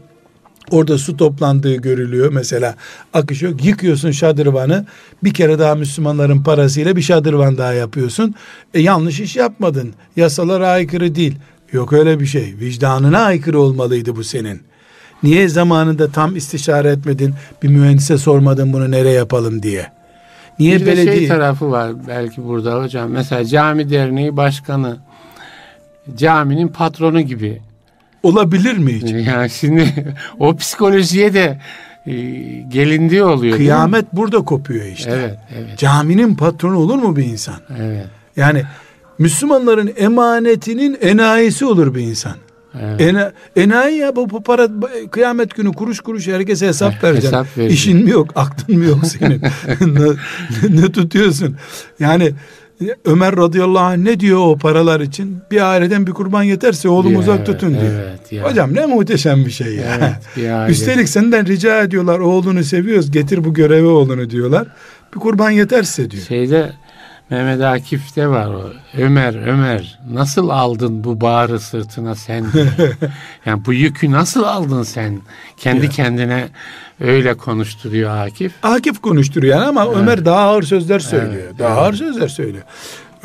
orada su toplandığı görülüyor. Mesela akış yok. Yıkıyorsun şadırvanı. Bir kere daha Müslümanların parasıyla bir şadırvan daha yapıyorsun. E, yanlış iş yapmadın. Yasalara aykırı değil. Yok öyle bir şey. Vicdanına aykırı olmalıydı bu senin. Niye zamanında tam istişare etmedin? Bir mühendise sormadın bunu nereye yapalım diye. Niye bir belediye... şey tarafı var belki burada hocam. Mesela cami derneği başkanı caminin patronu gibi. Olabilir mi hiç? Yani şimdi o psikolojiye de e, gelindiği oluyor. Kıyamet burada kopuyor işte. Evet, evet. Caminin patronu olur mu bir insan? Evet. Yani Müslümanların emanetinin enayisi olur bir insan. Evet. Ena, enayi ya bu, para kıyamet günü kuruş kuruş herkese hesap eh, vereceksin. Hesap İşin mi yok, aklın mı yok senin? ne, ne tutuyorsun? Yani Ömer radıyallahu anh ne diyor o paralar için? Bir aileden bir kurban yeterse oğlum ya, uzak tutun diyor. Evet, ya. Hocam ne muhteşem bir şey ya. Evet, Üstelik senden rica ediyorlar oğlunu seviyoruz getir bu göreve oğlunu diyorlar. Bir kurban yeterse diyor. Şeyde Mehmet Akif'te var o. Ömer, Ömer nasıl aldın bu bağrı sırtına sen? yani bu yükü nasıl aldın sen? Kendi ya. kendine öyle konuşturuyor Akif. Akif konuşturuyor ama evet. Ömer daha ağır sözler söylüyor. Evet. Daha evet. ağır sözler söylüyor.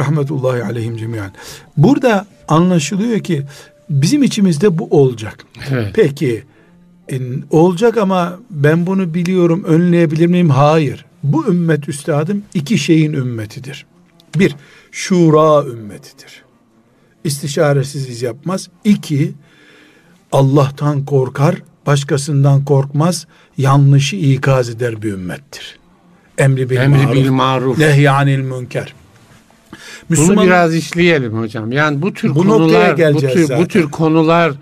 Rahmetullahi aleyhim cemiyan. Burada anlaşılıyor ki bizim içimizde bu olacak. Evet. Peki olacak ama ben bunu biliyorum önleyebilir miyim? Hayır. Bu ümmet üstadım iki şeyin ümmetidir. Bir, şura ümmetidir. İstişaresiz iz yapmaz. İki, Allah'tan korkar, başkasından korkmaz, yanlışı ikaz eder bir ümmettir. Emri bil Emri maruf, bil maruf. nehyanil münker. Müslüman, Bunu biraz işleyelim hocam. Yani bu tür bu konular, bu tür, zaten. bu tür konular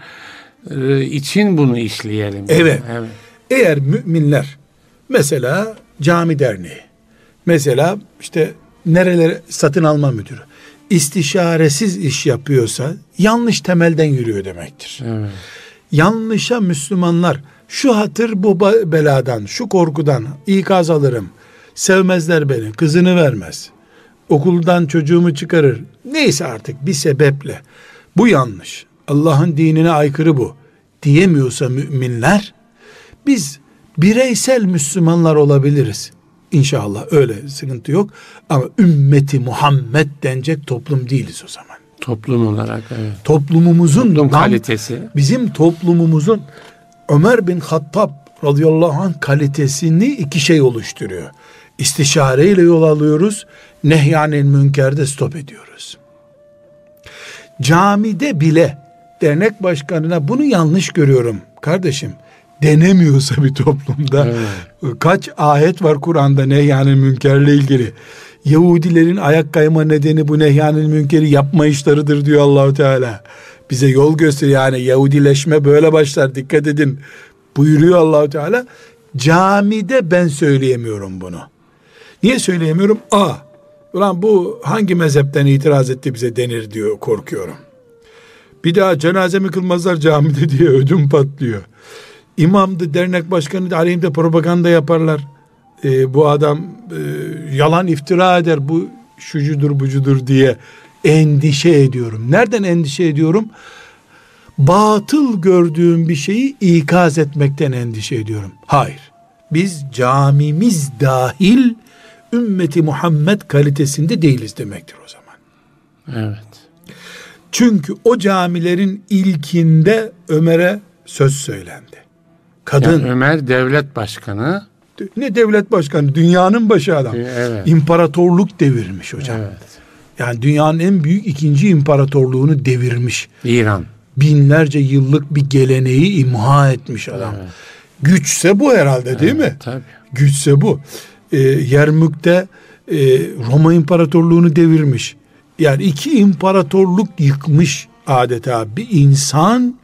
e, için bunu işleyelim. Evet. evet. Eğer müminler mesela cami derneği, mesela işte nereleri satın alma müdürü istişaresiz iş yapıyorsa yanlış temelden yürüyor demektir. Evet. Yanlışa Müslümanlar şu hatır bu beladan, şu korkudan ikaz alırım. Sevmezler beni, kızını vermez. Okuldan çocuğumu çıkarır. Neyse artık bir sebeple. Bu yanlış. Allah'ın dinine aykırı bu. Diyemiyorsa müminler biz bireysel Müslümanlar olabiliriz. İnşallah öyle sıkıntı yok. Ama ümmeti Muhammed denecek toplum değiliz o zaman. Toplum olarak evet. Toplumumuzun toplum kalitesi. Bizim toplumumuzun Ömer bin Hattab radıyallahu anh kalitesini iki şey oluşturuyor. İstişareyle yol alıyoruz. Nehyanil münkerde stop ediyoruz. Camide bile dernek başkanına bunu yanlış görüyorum kardeşim denemiyorsa bir toplumda evet. kaç ayet var Kur'an'da nehyanil münkerle ilgili. Yahudilerin ayak kayma nedeni bu nehyanil münkeri yapmayışlarıdır diyor Allahu Teala. Bize yol gösteriyor yani Yahudileşme böyle başlar dikkat edin buyuruyor Allahu Teala. Camide ben söyleyemiyorum bunu. Niye söyleyemiyorum? A. Ulan bu hangi mezhepten itiraz etti bize denir diyor korkuyorum. Bir daha cenazemi kılmazlar camide diye ödüm patlıyor. İmamdı, dernek başkanı da aleyhimde propaganda yaparlar. Ee, bu adam e, yalan iftira eder, bu şucudur bucudur diye endişe ediyorum. Nereden endişe ediyorum? Batıl gördüğüm bir şeyi ikaz etmekten endişe ediyorum. Hayır. Biz camimiz dahil ümmeti Muhammed kalitesinde değiliz demektir o zaman. Evet. Çünkü o camilerin ilkinde Ömer'e söz söylendi. Kadın Yani Ömer devlet başkanı. ne devlet başkanı dünyanın başı adam. Evet. İmparatorluk devirmiş hocam. Evet. Yani dünyanın en büyük ikinci imparatorluğunu devirmiş. İran. Binlerce yıllık bir geleneği imha etmiş adam. Evet. Güçse bu herhalde değil mi? Tabii. Güçse bu. Ee, Yermük'te e, Roma İmparatorluğunu devirmiş. Yani iki imparatorluk yıkmış adeta. Bir insan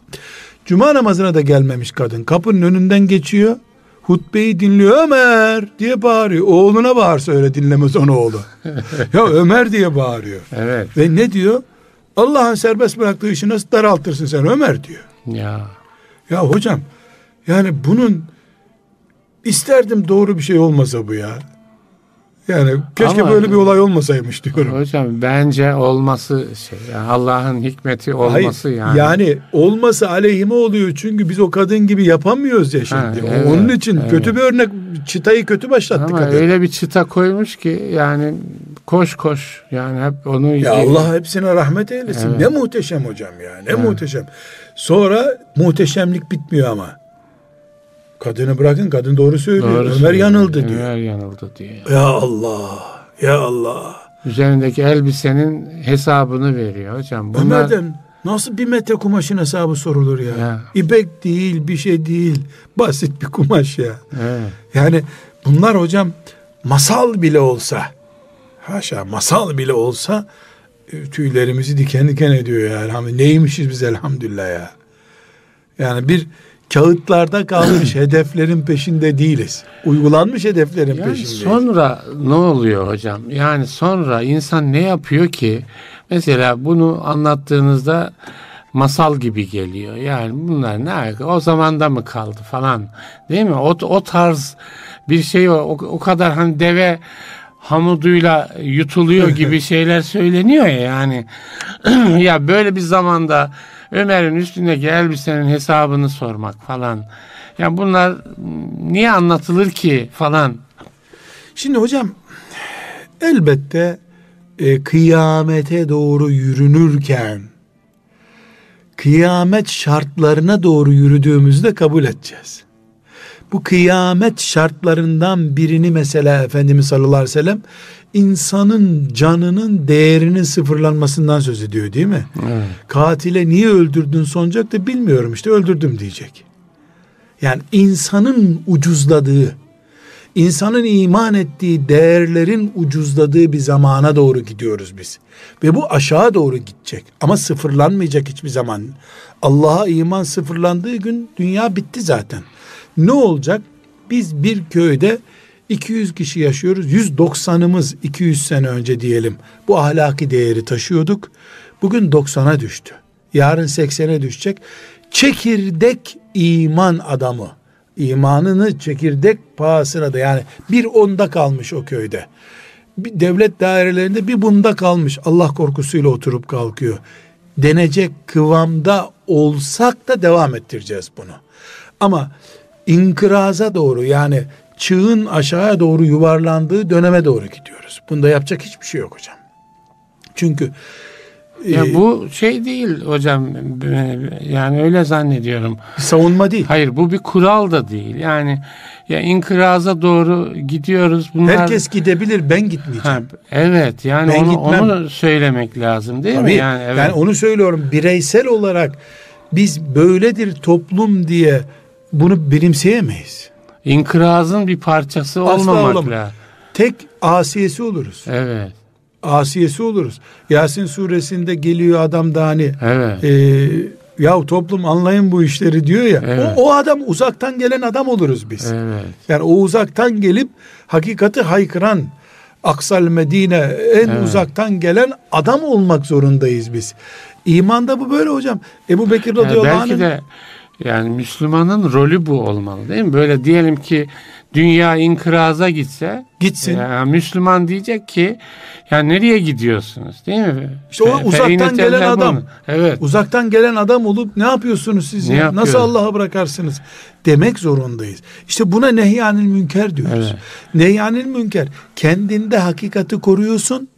cuma namazına da gelmemiş kadın. Kapının önünden geçiyor. Hutbeyi dinliyor Ömer diye bağırıyor. Oğluna bağırsa öyle dinlemez onu oğlu. ya Ömer diye bağırıyor. Evet. Ve ne diyor? Allah'ın serbest bıraktığı işi nasıl daraltırsın sen Ömer diyor. Ya. Ya hocam yani bunun isterdim doğru bir şey olmasa bu ya. Yani keşke Ama- böyle bir olay olmasaymış diyorum. Hocam bence olması şey. yani Allah'ın hikmeti olması Hayır, yani. yani olması aleyhime oluyor çünkü biz o kadın gibi yapamıyoruz ya şimdi. Ha, evet, Onun için evet. kötü bir örnek çıtayı kötü başlattı Ama kadın. öyle bir çıta koymuş ki yani koş koş yani hep onu Ya Allah hepsine rahmet eylesin. Evet. Ne muhteşem hocam ya. Ne Evet. muhteşem. Sonra muhteşemlik bitmiyor ama. Kadını bırakın kadın doğru söylüyor. Doğru Ömer söylüyor. yanıldı diyor. Ömer yanıldı diyor. Ya Allah. Ya Allah. Üzerindeki elbisenin hesabını veriyor hocam. Bunlar Ömer'den nasıl bir metre kumaşın hesabı sorulur ya? Ya. İpek değil, bir şey değil. Basit bir kumaş ya. evet. Yani bunlar hocam masal bile olsa, haşa masal bile olsa e, tüylerimizi diken diken ediyor ya. Neymişiz biz elhamdülillah ya. Yani bir kağıtlarda kalmış hedeflerin peşinde değiliz. Uygulanmış hedeflerin Yani peşindeyiz. sonra ne oluyor hocam? Yani sonra insan ne yapıyor ki? Mesela bunu anlattığınızda masal gibi geliyor. Yani bunlar ne alaka? O zamanda mı kaldı falan. Değil mi? O, o tarz bir şey o, o kadar hani deve hamuduyla yutuluyor gibi şeyler söyleniyor ya yani. ya böyle bir zamanda Ömer'in üstündeki elbisenin hesabını sormak falan. Ya bunlar niye anlatılır ki falan. Şimdi hocam elbette e, kıyamete doğru yürünürken kıyamet şartlarına doğru yürüdüğümüzü de kabul edeceğiz. Bu kıyamet şartlarından birini mesela Efendimiz sallallahu aleyhi ve sellem insanın canının değerinin sıfırlanmasından söz ediyor değil mi? Evet. Katile niye öldürdün sonacak da bilmiyorum işte öldürdüm diyecek. Yani insanın ucuzladığı, insanın iman ettiği değerlerin ucuzladığı bir zamana doğru gidiyoruz biz. Ve bu aşağı doğru gidecek ama sıfırlanmayacak hiçbir zaman. Allah'a iman sıfırlandığı gün dünya bitti zaten. Ne olacak? Biz bir köyde 200 kişi yaşıyoruz. 190'ımız 200 sene önce diyelim bu ahlaki değeri taşıyorduk. Bugün 90'a düştü. Yarın 80'e düşecek. Çekirdek iman adamı. imanını çekirdek pahasına da yani bir onda kalmış o köyde. Bir devlet dairelerinde bir bunda kalmış. Allah korkusuyla oturup kalkıyor. Denecek kıvamda olsak da devam ettireceğiz bunu. Ama inkıraza doğru yani çığın aşağıya doğru yuvarlandığı döneme doğru gidiyoruz. Bunda yapacak hiçbir şey yok hocam. Çünkü Ya e, bu şey değil hocam yani öyle zannediyorum. savunma değil. Hayır bu bir kural da değil. Yani ya inkıraza doğru gidiyoruz. Bunlar Herkes gidebilir ben gitmeyeceğim. Ha, evet yani Ben onu, gitmem. onu söylemek lazım değil Tabii, mi? Yani, evet. Yani onu söylüyorum bireysel olarak biz böyledir toplum diye bunu benimseyemeyiz. İnkırazın bir parçası Asla olmamak olamaz. lazım. Tek asiyesi oluruz. Evet. Asiyesi oluruz. Yasin suresinde geliyor adam da hani Evet. e, ya toplum anlayın bu işleri diyor ya. Evet. O, o adam uzaktan gelen adam oluruz biz. Evet. Yani o uzaktan gelip hakikati haykıran, Aksal Medine en evet. uzaktan gelen adam olmak zorundayız biz. İmanda bu böyle hocam. Ebu Bekir radıyallahu yani belki de yani Müslümanın rolü bu olmalı değil mi? Böyle diyelim ki dünya inkıraza gitse gitsin. Yani Müslüman diyecek ki ya nereye gidiyorsunuz değil mi? İşte o uzaktan gelen adam. Evet. Uzaktan gelen adam olup ne yapıyorsunuz siz? Ne ya? Nasıl Allah'a bırakırsınız? Demek zorundayız. İşte buna nehyanil münker diyoruz. Evet. Nehyanil münker kendinde hakikati koruyorsun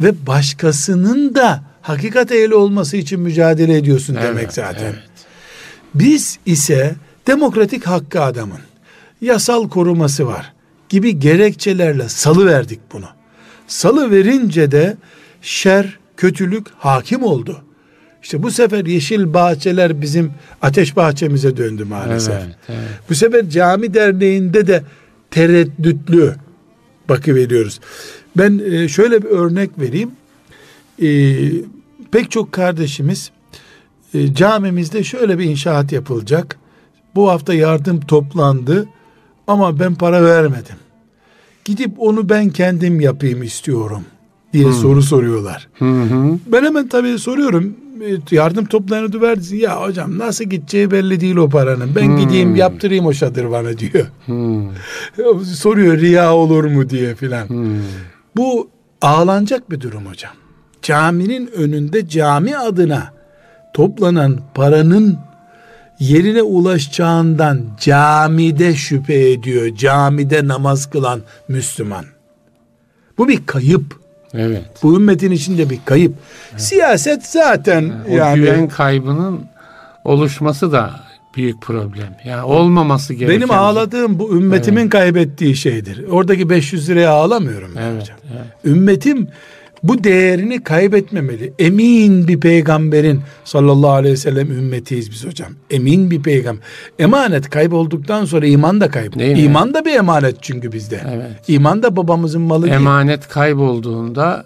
ve başkasının da hakikat ehli olması için mücadele ediyorsun evet, demek zaten. Evet. Biz ise demokratik hakkı adamın yasal koruması var gibi gerekçelerle salı verdik bunu. Salı verince de şer, kötülük hakim oldu. İşte bu sefer yeşil bahçeler bizim ateş bahçemize döndü maalesef. Evet, evet. Bu sefer cami derneğinde de tereddütlü bakıveriyoruz. Ben e, şöyle bir örnek vereyim. E, pek çok kardeşimiz e, camimizde şöyle bir inşaat yapılacak. Bu hafta yardım toplandı ama ben para vermedim. Gidip onu ben kendim yapayım istiyorum diye hmm. soru soruyorlar. Hmm. Ben hemen tabii soruyorum. E, yardım toplarını verdin. Ya hocam nasıl gideceği belli değil o paranın. Ben hmm. gideyim yaptırayım o şadırvanı diyor. Hmm. Soruyor riya olur mu diye filan. Hmm. Bu ağlanacak bir durum hocam. Caminin önünde cami adına toplanan paranın yerine ulaşacağından camide şüphe ediyor. Camide namaz kılan Müslüman. Bu bir kayıp. Evet. Bu ümmetin içinde bir kayıp. Evet. Siyaset zaten o yani güven kaybının oluşması da büyük problem. Yani olmaması gereken. Benim ağladığım bu ümmetimin evet. kaybettiği şeydir. Oradaki 500 liraya ağlamıyorum evet, hocam. Evet. Ümmetim bu değerini kaybetmemeli. Emin bir peygamberin sallallahu aleyhi ve sellem ümmetiyiz biz hocam. Emin bir peygamber. Emanet kaybolduktan sonra iman da kayboluyor. İman da bir emanet çünkü bizde. Evet. İman da babamızın malı Emanet değil. kaybolduğunda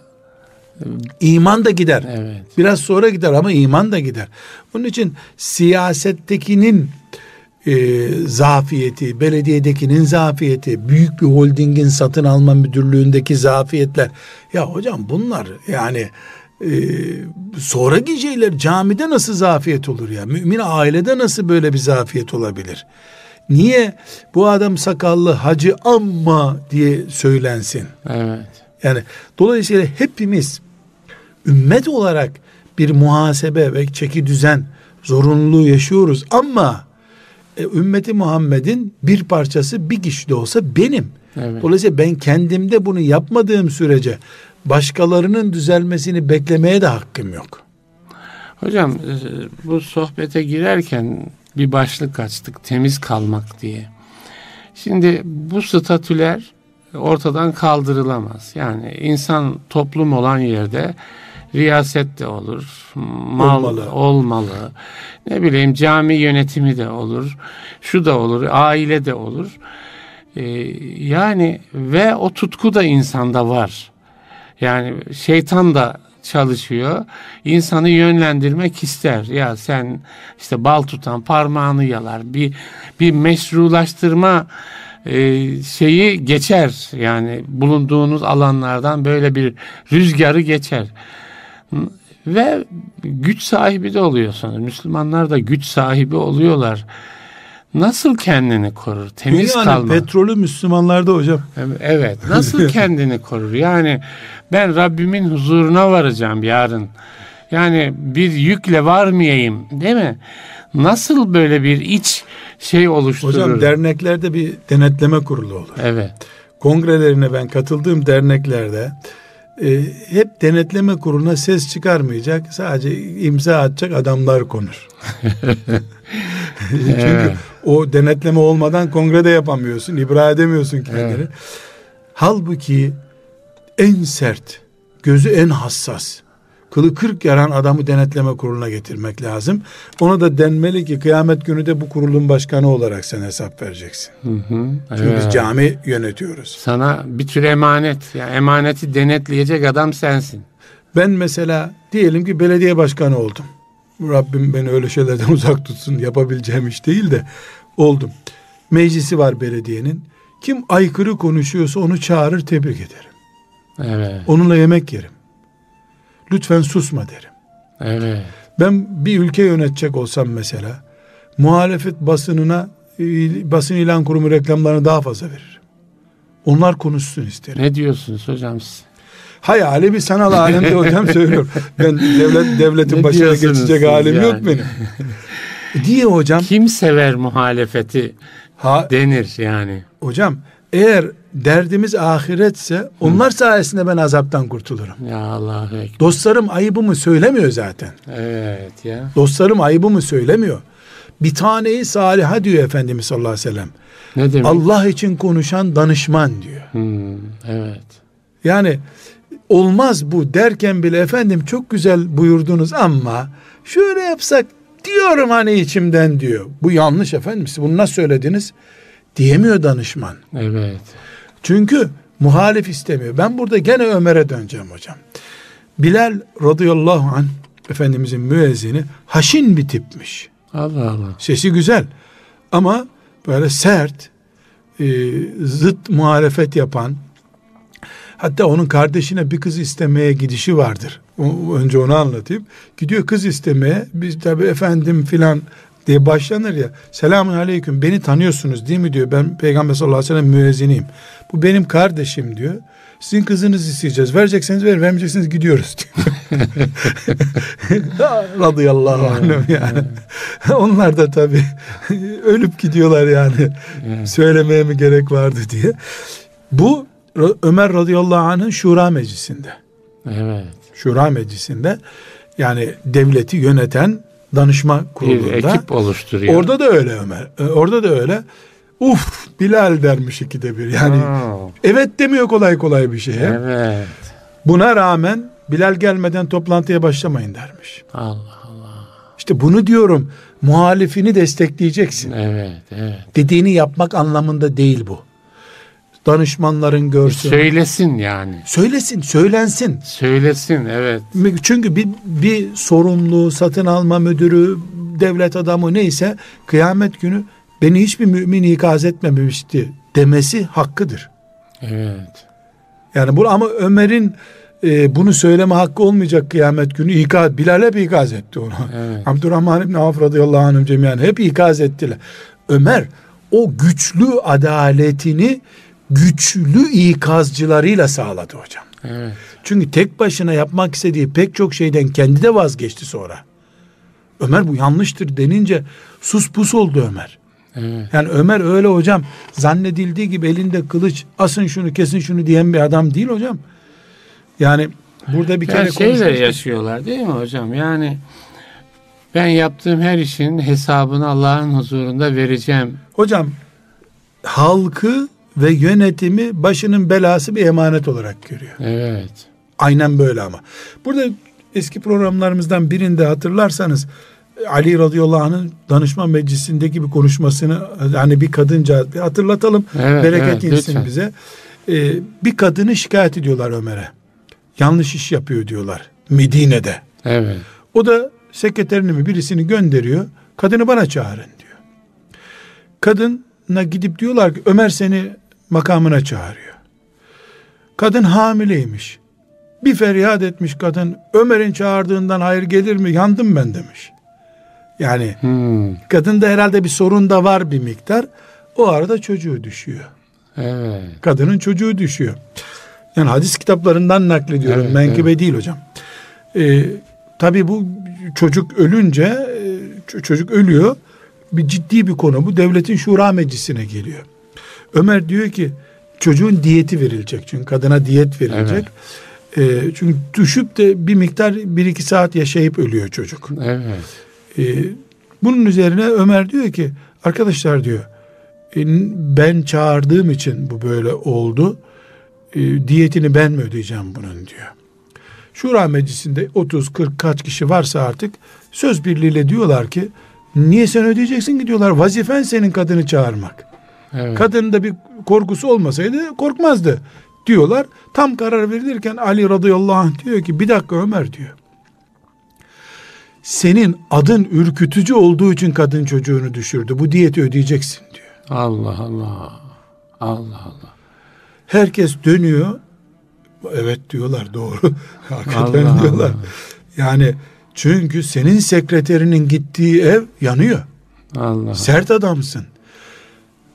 iman da gider. Evet. Biraz sonra gider ama iman da gider. Onun için siyasettekinin e, zafiyeti, belediyedekinin zafiyeti, büyük bir holdingin satın alma müdürlüğündeki zafiyetler. Ya hocam bunlar yani e, sonraki şeyler camide nasıl zafiyet olur ya? Mümin ailede nasıl böyle bir zafiyet olabilir? Niye bu adam sakallı hacı amma diye söylensin? Evet. Yani dolayısıyla hepimiz ümmet olarak bir muhasebe ve çeki düzen zorunluluğu yaşıyoruz ama e, ümmeti Muhammed'in bir parçası bir kişi de olsa benim. Evet. Dolayısıyla ben kendimde bunu yapmadığım sürece başkalarının düzelmesini beklemeye de hakkım yok. Hocam e, bu sohbete girerken bir başlık açtık temiz kalmak diye. Şimdi bu statüler ortadan kaldırılamaz. Yani insan toplum olan yerde riyaset de olur, mal olmalı. olmalı. Ne bileyim cami yönetimi de olur. Şu da olur, aile de olur. Ee, yani ve o tutku da insanda var. Yani şeytan da çalışıyor. İnsanı yönlendirmek ister. Ya sen işte bal tutan parmağını yalar. Bir bir meşrulaştırma e, şeyi geçer. Yani bulunduğunuz alanlardan böyle bir rüzgarı geçer. Ve güç sahibi de oluyorsunuz. Müslümanlar da güç sahibi oluyorlar. Nasıl kendini korur? Temiz yani kalma. Petrolü Müslümanlarda hocam. Evet. Nasıl kendini korur? Yani ben Rabbimin huzuruna varacağım yarın. Yani bir yükle varmayayım değil mi? Nasıl böyle bir iç şey oluşturur? Hocam derneklerde bir denetleme kurulu olur. Evet. Kongrelerine ben katıldığım derneklerde e, hep denetleme kuruluna ses çıkarmayacak sadece imza atacak adamlar konur. Çünkü evet. o denetleme olmadan kongrede yapamıyorsun, ibra edemiyorsun kendini. Evet. Halbuki en sert, gözü en hassas, kılı kırk yaran adamı denetleme kuruluna getirmek lazım. Ona da denmeli ki kıyamet günü de bu kurulun başkanı olarak sen hesap vereceksin. Hı hı. Çünkü evet. biz cami yönetiyoruz. Sana bir tür emanet. Yani emaneti denetleyecek adam sensin. Ben mesela diyelim ki belediye başkanı oldum. Rabbim beni öyle şeylerden uzak tutsun yapabileceğim iş değil de oldum. Meclisi var belediyenin. Kim aykırı konuşuyorsa onu çağırır tebrik ederim. Evet. Onunla yemek yerim. Lütfen susma derim. Evet. Ben bir ülke yönetecek olsam mesela muhalefet basınına basın ilan kurumu reklamlarını daha fazla veririm. Onlar konuşsun isterim. Ne diyorsunuz hocam siz? Hayali bir sanal alemde hocam söylüyorum. Ben devlet devletin Ne başına geçecek halim yok yani? benim. Diye hocam. Kim sever muhalefeti Ha, denir yani. hocam eğer derdimiz ahiretse onlar sayesinde ben azaptan kurtulurum. Ya Ekber. Dostlarım ayıbımı söylemiyor zaten. Evet ya. Dostlarım ayıbımı söylemiyor. Bir taneyi saliha diyor Efendimiz sallallahu aleyhi ve sellem. Ne demek? Allah için konuşan danışman diyor. Hmm, evet. Yani olmaz bu derken bile efendim çok güzel buyurdunuz ama şöyle yapsak diyorum hani içimden diyor. Bu yanlış efendim siz bunu nasıl söylediniz? Diyemiyor danışman. Evet. Çünkü muhalif istemiyor. Ben burada gene Ömer'e döneceğim hocam. Bilal radıyallahu anh Efendimizin müezzini haşin bir tipmiş. Allah Allah. Sesi güzel ama böyle sert, e, zıt muhalefet yapan, hatta onun kardeşine bir kız istemeye gidişi vardır. O- önce onu anlatayım. Gidiyor kız istemeye, biz tabi efendim filan diye başlanır ya. Selamun aleyküm, beni tanıyorsunuz değil mi diyor. Ben Peygamber sallallahu aleyhi ve sellem müezziniyim. Bu benim kardeşim diyor. Sizin kızınızı isteyeceğiz. Verecekseniz verin, vermeyecekseniz gidiyoruz diyor. Radıyallahu anhüm yani. Onlar da tabi ölüp gidiyorlar yani. Söylemeye mi gerek vardı diye. Bu Ömer radıyallahu anh'ın şura meclisinde. Evet. Şura meclisinde yani devleti yöneten danışma Bir kurulunda. ekip oluşturuyor. Orada da öyle Ömer. Ee, Orada da öyle. Uf Bilal dermiş ikide bir. Yani Aa, evet demiyor kolay kolay bir şeye. Evet. Buna rağmen Bilal gelmeden toplantıya başlamayın dermiş. Allah Allah. İşte bunu diyorum muhalifini destekleyeceksin. Evet, evet. Dediğini yapmak anlamında değil bu. Danışmanların görsün. Söylesin yani. Söylesin, söylensin. Söylesin, evet. Çünkü bir, bir sorumlu, satın alma müdürü, devlet adamı neyse kıyamet günü beni hiçbir mümin ikaz etmemişti demesi hakkıdır. Evet. Yani bu ama Ömer'in e, bunu söyleme hakkı olmayacak kıyamet günü ikaz, Bilal hep ikaz etti onu. Evet. Abdurrahman İbni Avf radıyallahu anhüm cemiyen hep ikaz ettiler. Ömer o güçlü adaletini güçlü ikazcılarıyla sağladı hocam. Evet. Çünkü tek başına yapmak istediği pek çok şeyden kendi de vazgeçti sonra. Ömer bu yanlıştır denince sus pus oldu Ömer. Evet. Yani Ömer öyle hocam zannedildiği gibi elinde kılıç asın şunu kesin şunu diyen bir adam değil hocam. Yani burada bir kere Yani şeyle yaşıyorlar değil mi hocam? Yani ben yaptığım her işin hesabını Allah'ın huzurunda vereceğim. Hocam halkı ve yönetimi başının belası bir emanet olarak görüyor. Evet. Aynen böyle ama. Burada eski programlarımızdan birinde hatırlarsanız Ali radıyallahu anh'ın danışma meclisindeki bir konuşmasını hani bir kadınca bir hatırlatalım. Evet, Bereket evet, insin lütfen. bize. Ee, bir kadını şikayet ediyorlar Ömer'e. Yanlış iş yapıyor diyorlar Medine'de. Evet. O da sekreterini mi birisini gönderiyor. Kadını bana çağırın diyor. Kadına gidip diyorlar ki Ömer seni makamına çağırıyor. Kadın hamileymiş. Bir feryat etmiş kadın. Ömer'in çağırdığından hayır gelir mi? Yandım ben demiş. Yani Hmm. kadında herhalde bir sorun da var bir miktar. O arada çocuğu düşüyor. Evet. Kadının çocuğu düşüyor. Yani hadis kitaplarından naklediyorum. Evet, Menkıbe değil hocam. Ee, Tabi bu çocuk ölünce e, çocuk ölüyor. Bir ciddi bir konu bu. Devletin şura meclisine geliyor. Ömer diyor ki çocuğun diyeti verilecek. Çünkü kadına diyet verilecek. Ee, çünkü düşüp de bir miktar bir iki saat yaşayıp ölüyor çocuk. Evet. Ee, bunun üzerine Ömer diyor ki arkadaşlar diyor "e, ben çağırdığım için bu böyle oldu. E, diyetini ben mi ödeyeceğim bunun diyor. Şura meclisinde 30 40 kaç kişi varsa artık söz birliğiyle diyorlar ki niye sen ödeyeceksin ki diyorlar vazifen senin kadını çağırmak. Evet. Kadının da bir korkusu olmasaydı korkmazdı diyorlar. Tam karar verilirken Ali radıyallahu anh diyor ki bir dakika Ömer diyor. Senin adın ürkütücü olduğu için kadın çocuğunu düşürdü. Bu diyeti ödeyeceksin diyor. Allah Allah. Allah Allah. Herkes dönüyor. Evet diyorlar doğru. Hakikaten Allah diyorlar. Allah. Yani çünkü senin sekreterinin gittiği ev yanıyor. Allah. Sert adamsın.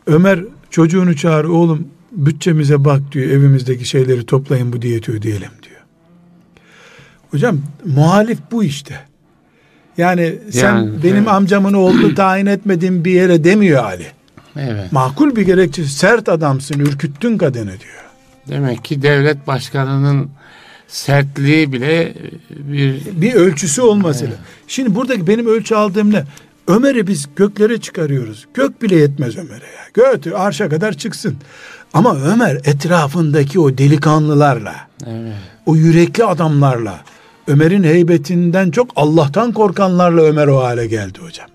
Ömer çocuğunu çağır oğlum bütçemize bak diyor evimizdeki şeyleri toplayın bu diyeti ödeyelim diyor. Hocam muhalif bu işte. Yani sen Yani, benim evet. amcamın oğlunu tayin etmediğin bir yere demiyor Ali. Evet. Makul bir gerekçe sert adamsın ürküttün kadını diyor. Demek ki devlet başkanının sertliği bile bir Bir ölçüsü olması lazım. Şimdi buradaki benim ölçü aldığım ne? Ömer'i biz göklere çıkarıyoruz. Gök bile yetmez Ömer'e ya. Götü arşa kadar çıksın. Ama Ömer etrafındaki o delikanlılarla, evet. o yürekli adamlarla, Ömer'in heybetinden çok Allah'tan korkanlarla Ömer o hale geldi hocam.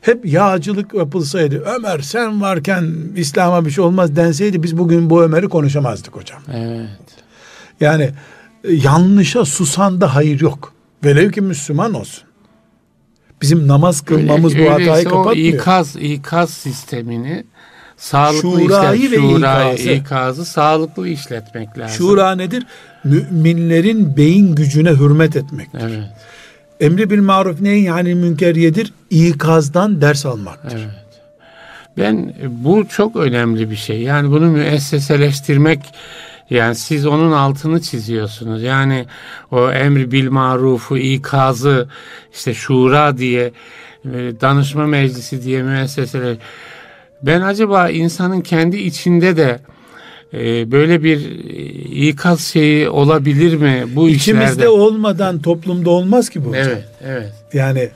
Hep yağcılık yapılsaydı, Ömer sen varken İslam'a bir şey olmaz denseydi biz bugün bu Ömer'i konuşamazdık hocam. Evet. Yani e, yanlışa susan da hayır yok. Velev ki Müslüman olsun. Bizim namaz kılmamız bu Öyleyse hatayı kapatmıyor. ikaz, ikaz sistemini sağlıklı Şurayı işlet, ve şurayı, ikazı. ikazı sağlıklı işletmek lazım. Şura nedir? Müminlerin beyin gücüne hürmet etmek. Evet. Emri bil maruf neyin yani münkeriyedir? İkazdan ders almaktır. Evet. Ben bu çok önemli bir şey. Yani bunu müesseseleştirmek yani siz onun altını çiziyorsunuz. Yani o emri bil marufu, ikazı işte şura diye e, danışma meclisi diye müesseseler. Ben acaba insanın kendi içinde de e, böyle bir e, ikaz şeyi olabilir mi bu İçimizde işlerde? olmadan toplumda olmaz ki bu. Evet, evet. Yani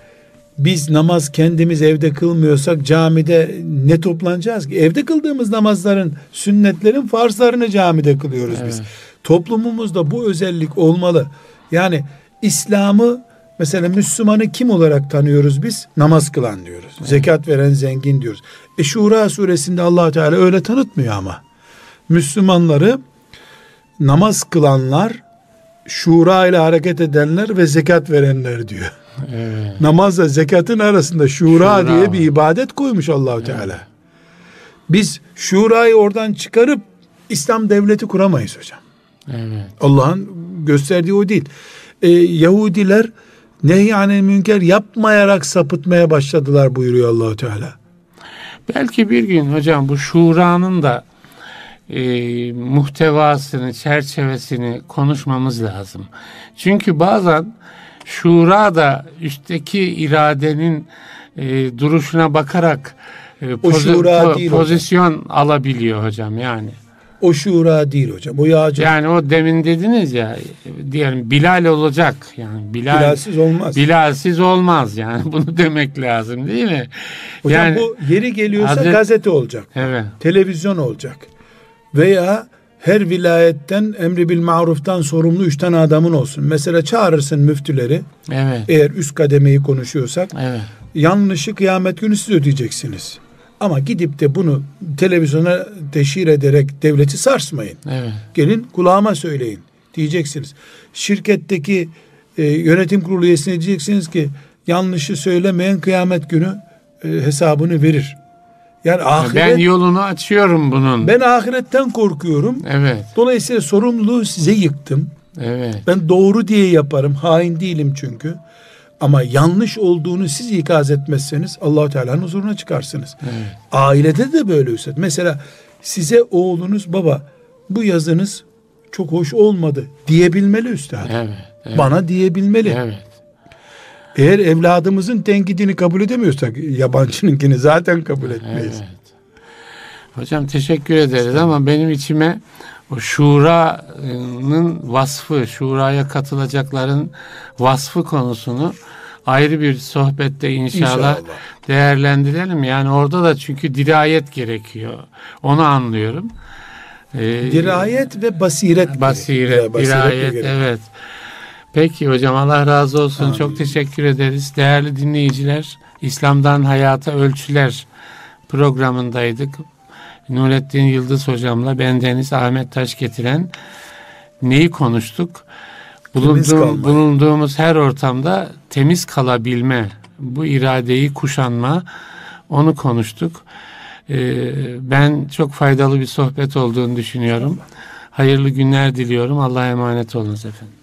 biz namaz kendimiz evde kılmıyorsak camide ne toplanacağız ki? Evde kıldığımız namazların, sünnetlerin farzlarını camide kılıyoruz biz. Evet. Toplumumuzda bu özellik olmalı. Yani İslam'ı mesela Müslümanı kim olarak tanıyoruz biz? Namaz kılan diyoruz. Zekat veren zengin diyoruz. E Şura suresinde allah Teala öyle tanıtmıyor ama. Müslümanları namaz kılanlar, şura ile hareket edenler ve zekat verenler diyor. Evet. Namazla zekatın arasında şura, Şura diye bir ibadet koymuş Allahu Teala. Biz şurayı oradan çıkarıp İslam devleti kuramayız hocam. Evet. Allah'ın gösterdiği o değil. Ee, Yahudiler nehyanel münker yapmayarak sapıtmaya başladılar buyuruyor Allahu Teala. Belki bir gün hocam bu şuranın da e, muhtevasını, çerçevesini konuşmamız lazım. Çünkü bazen şura da üstteki iradenin e, duruşuna bakarak e, şura po- değil hocam. pozisyon alabiliyor hocam yani. O şura değil hocam. O yağcı. Yani o demin dediniz ya diyelim Bilal olacak yani Bilal Bilalsiz olmaz. Bilalsiz olmaz yani bunu demek lazım değil mi? hocam yani bu yeri geliyorsa Hazret- gazete olacak. evet. televizyon olacak. Veya her vilayetten emri bil maruftan sorumlu üç tane adamın olsun. Mesela çağırırsın müftüleri. Evet. Eğer üst kademeyi konuşuyorsak Evet. yanlışı kıyamet günü siz ödeyeceksiniz. Ama gidip de bunu televizyona teşhir ederek devleti sarsmayın. Evet. Gelin kulağıma söyleyin diyeceksiniz. Şirketteki e, yönetim kurulu üyesine diyeceksiniz ki yanlışı söylemeyen kıyamet günü e, hesabını verir. Yani ahiret Ben yolunu açıyorum bunun. ben ahiretten korkuyorum. Evet. Dolayısıyla sorumluluğu size yıktım. Evet. Ben doğru diye yaparım. Hain değilim çünkü. Ama yanlış olduğunu siz ikaz etmezseniz Allahu Teala'nın huzuruna çıkarsınız. Evet. Ailede de böyle üstad. Mesela size oğlunuz baba bu yazınız çok hoş olmadı diyebilmeli üstad. Evet. Evet. Bana diyebilmeli. Evet. Eğer evladımızın tenkidini kabul edemiyorsak yabancınınkini zaten kabul etmeyiz. Evet. Hocam teşekkür ederiz ama benim içime o şuranın vasfı, şuraya katılacakların vasfı konusunu ayrı bir sohbette inşallah, İnşallah. değerlendirelim. Yani orada da çünkü dirayet gerekiyor. Onu anlıyorum. Ee, Dirayet ve basiret. Basiret, dirayet, gerekiyor. evet. Peki hocam Allah razı olsun. Amin. Çok teşekkür ederiz. Değerli dinleyiciler, İslam'dan Hayata Ölçüler programındaydık. Nurettin Yıldız hocamla bendeniz Ahmet Taş getiren neyi konuştuk? Bulunduğum, bulunduğumuz her ortamda temiz kalabilme, bu iradeyi kuşanma, onu konuştuk. Ee, ben çok faydalı bir sohbet olduğunu düşünüyorum. Hayırlı günler diliyorum. Allah'a emanet olunuz efendim.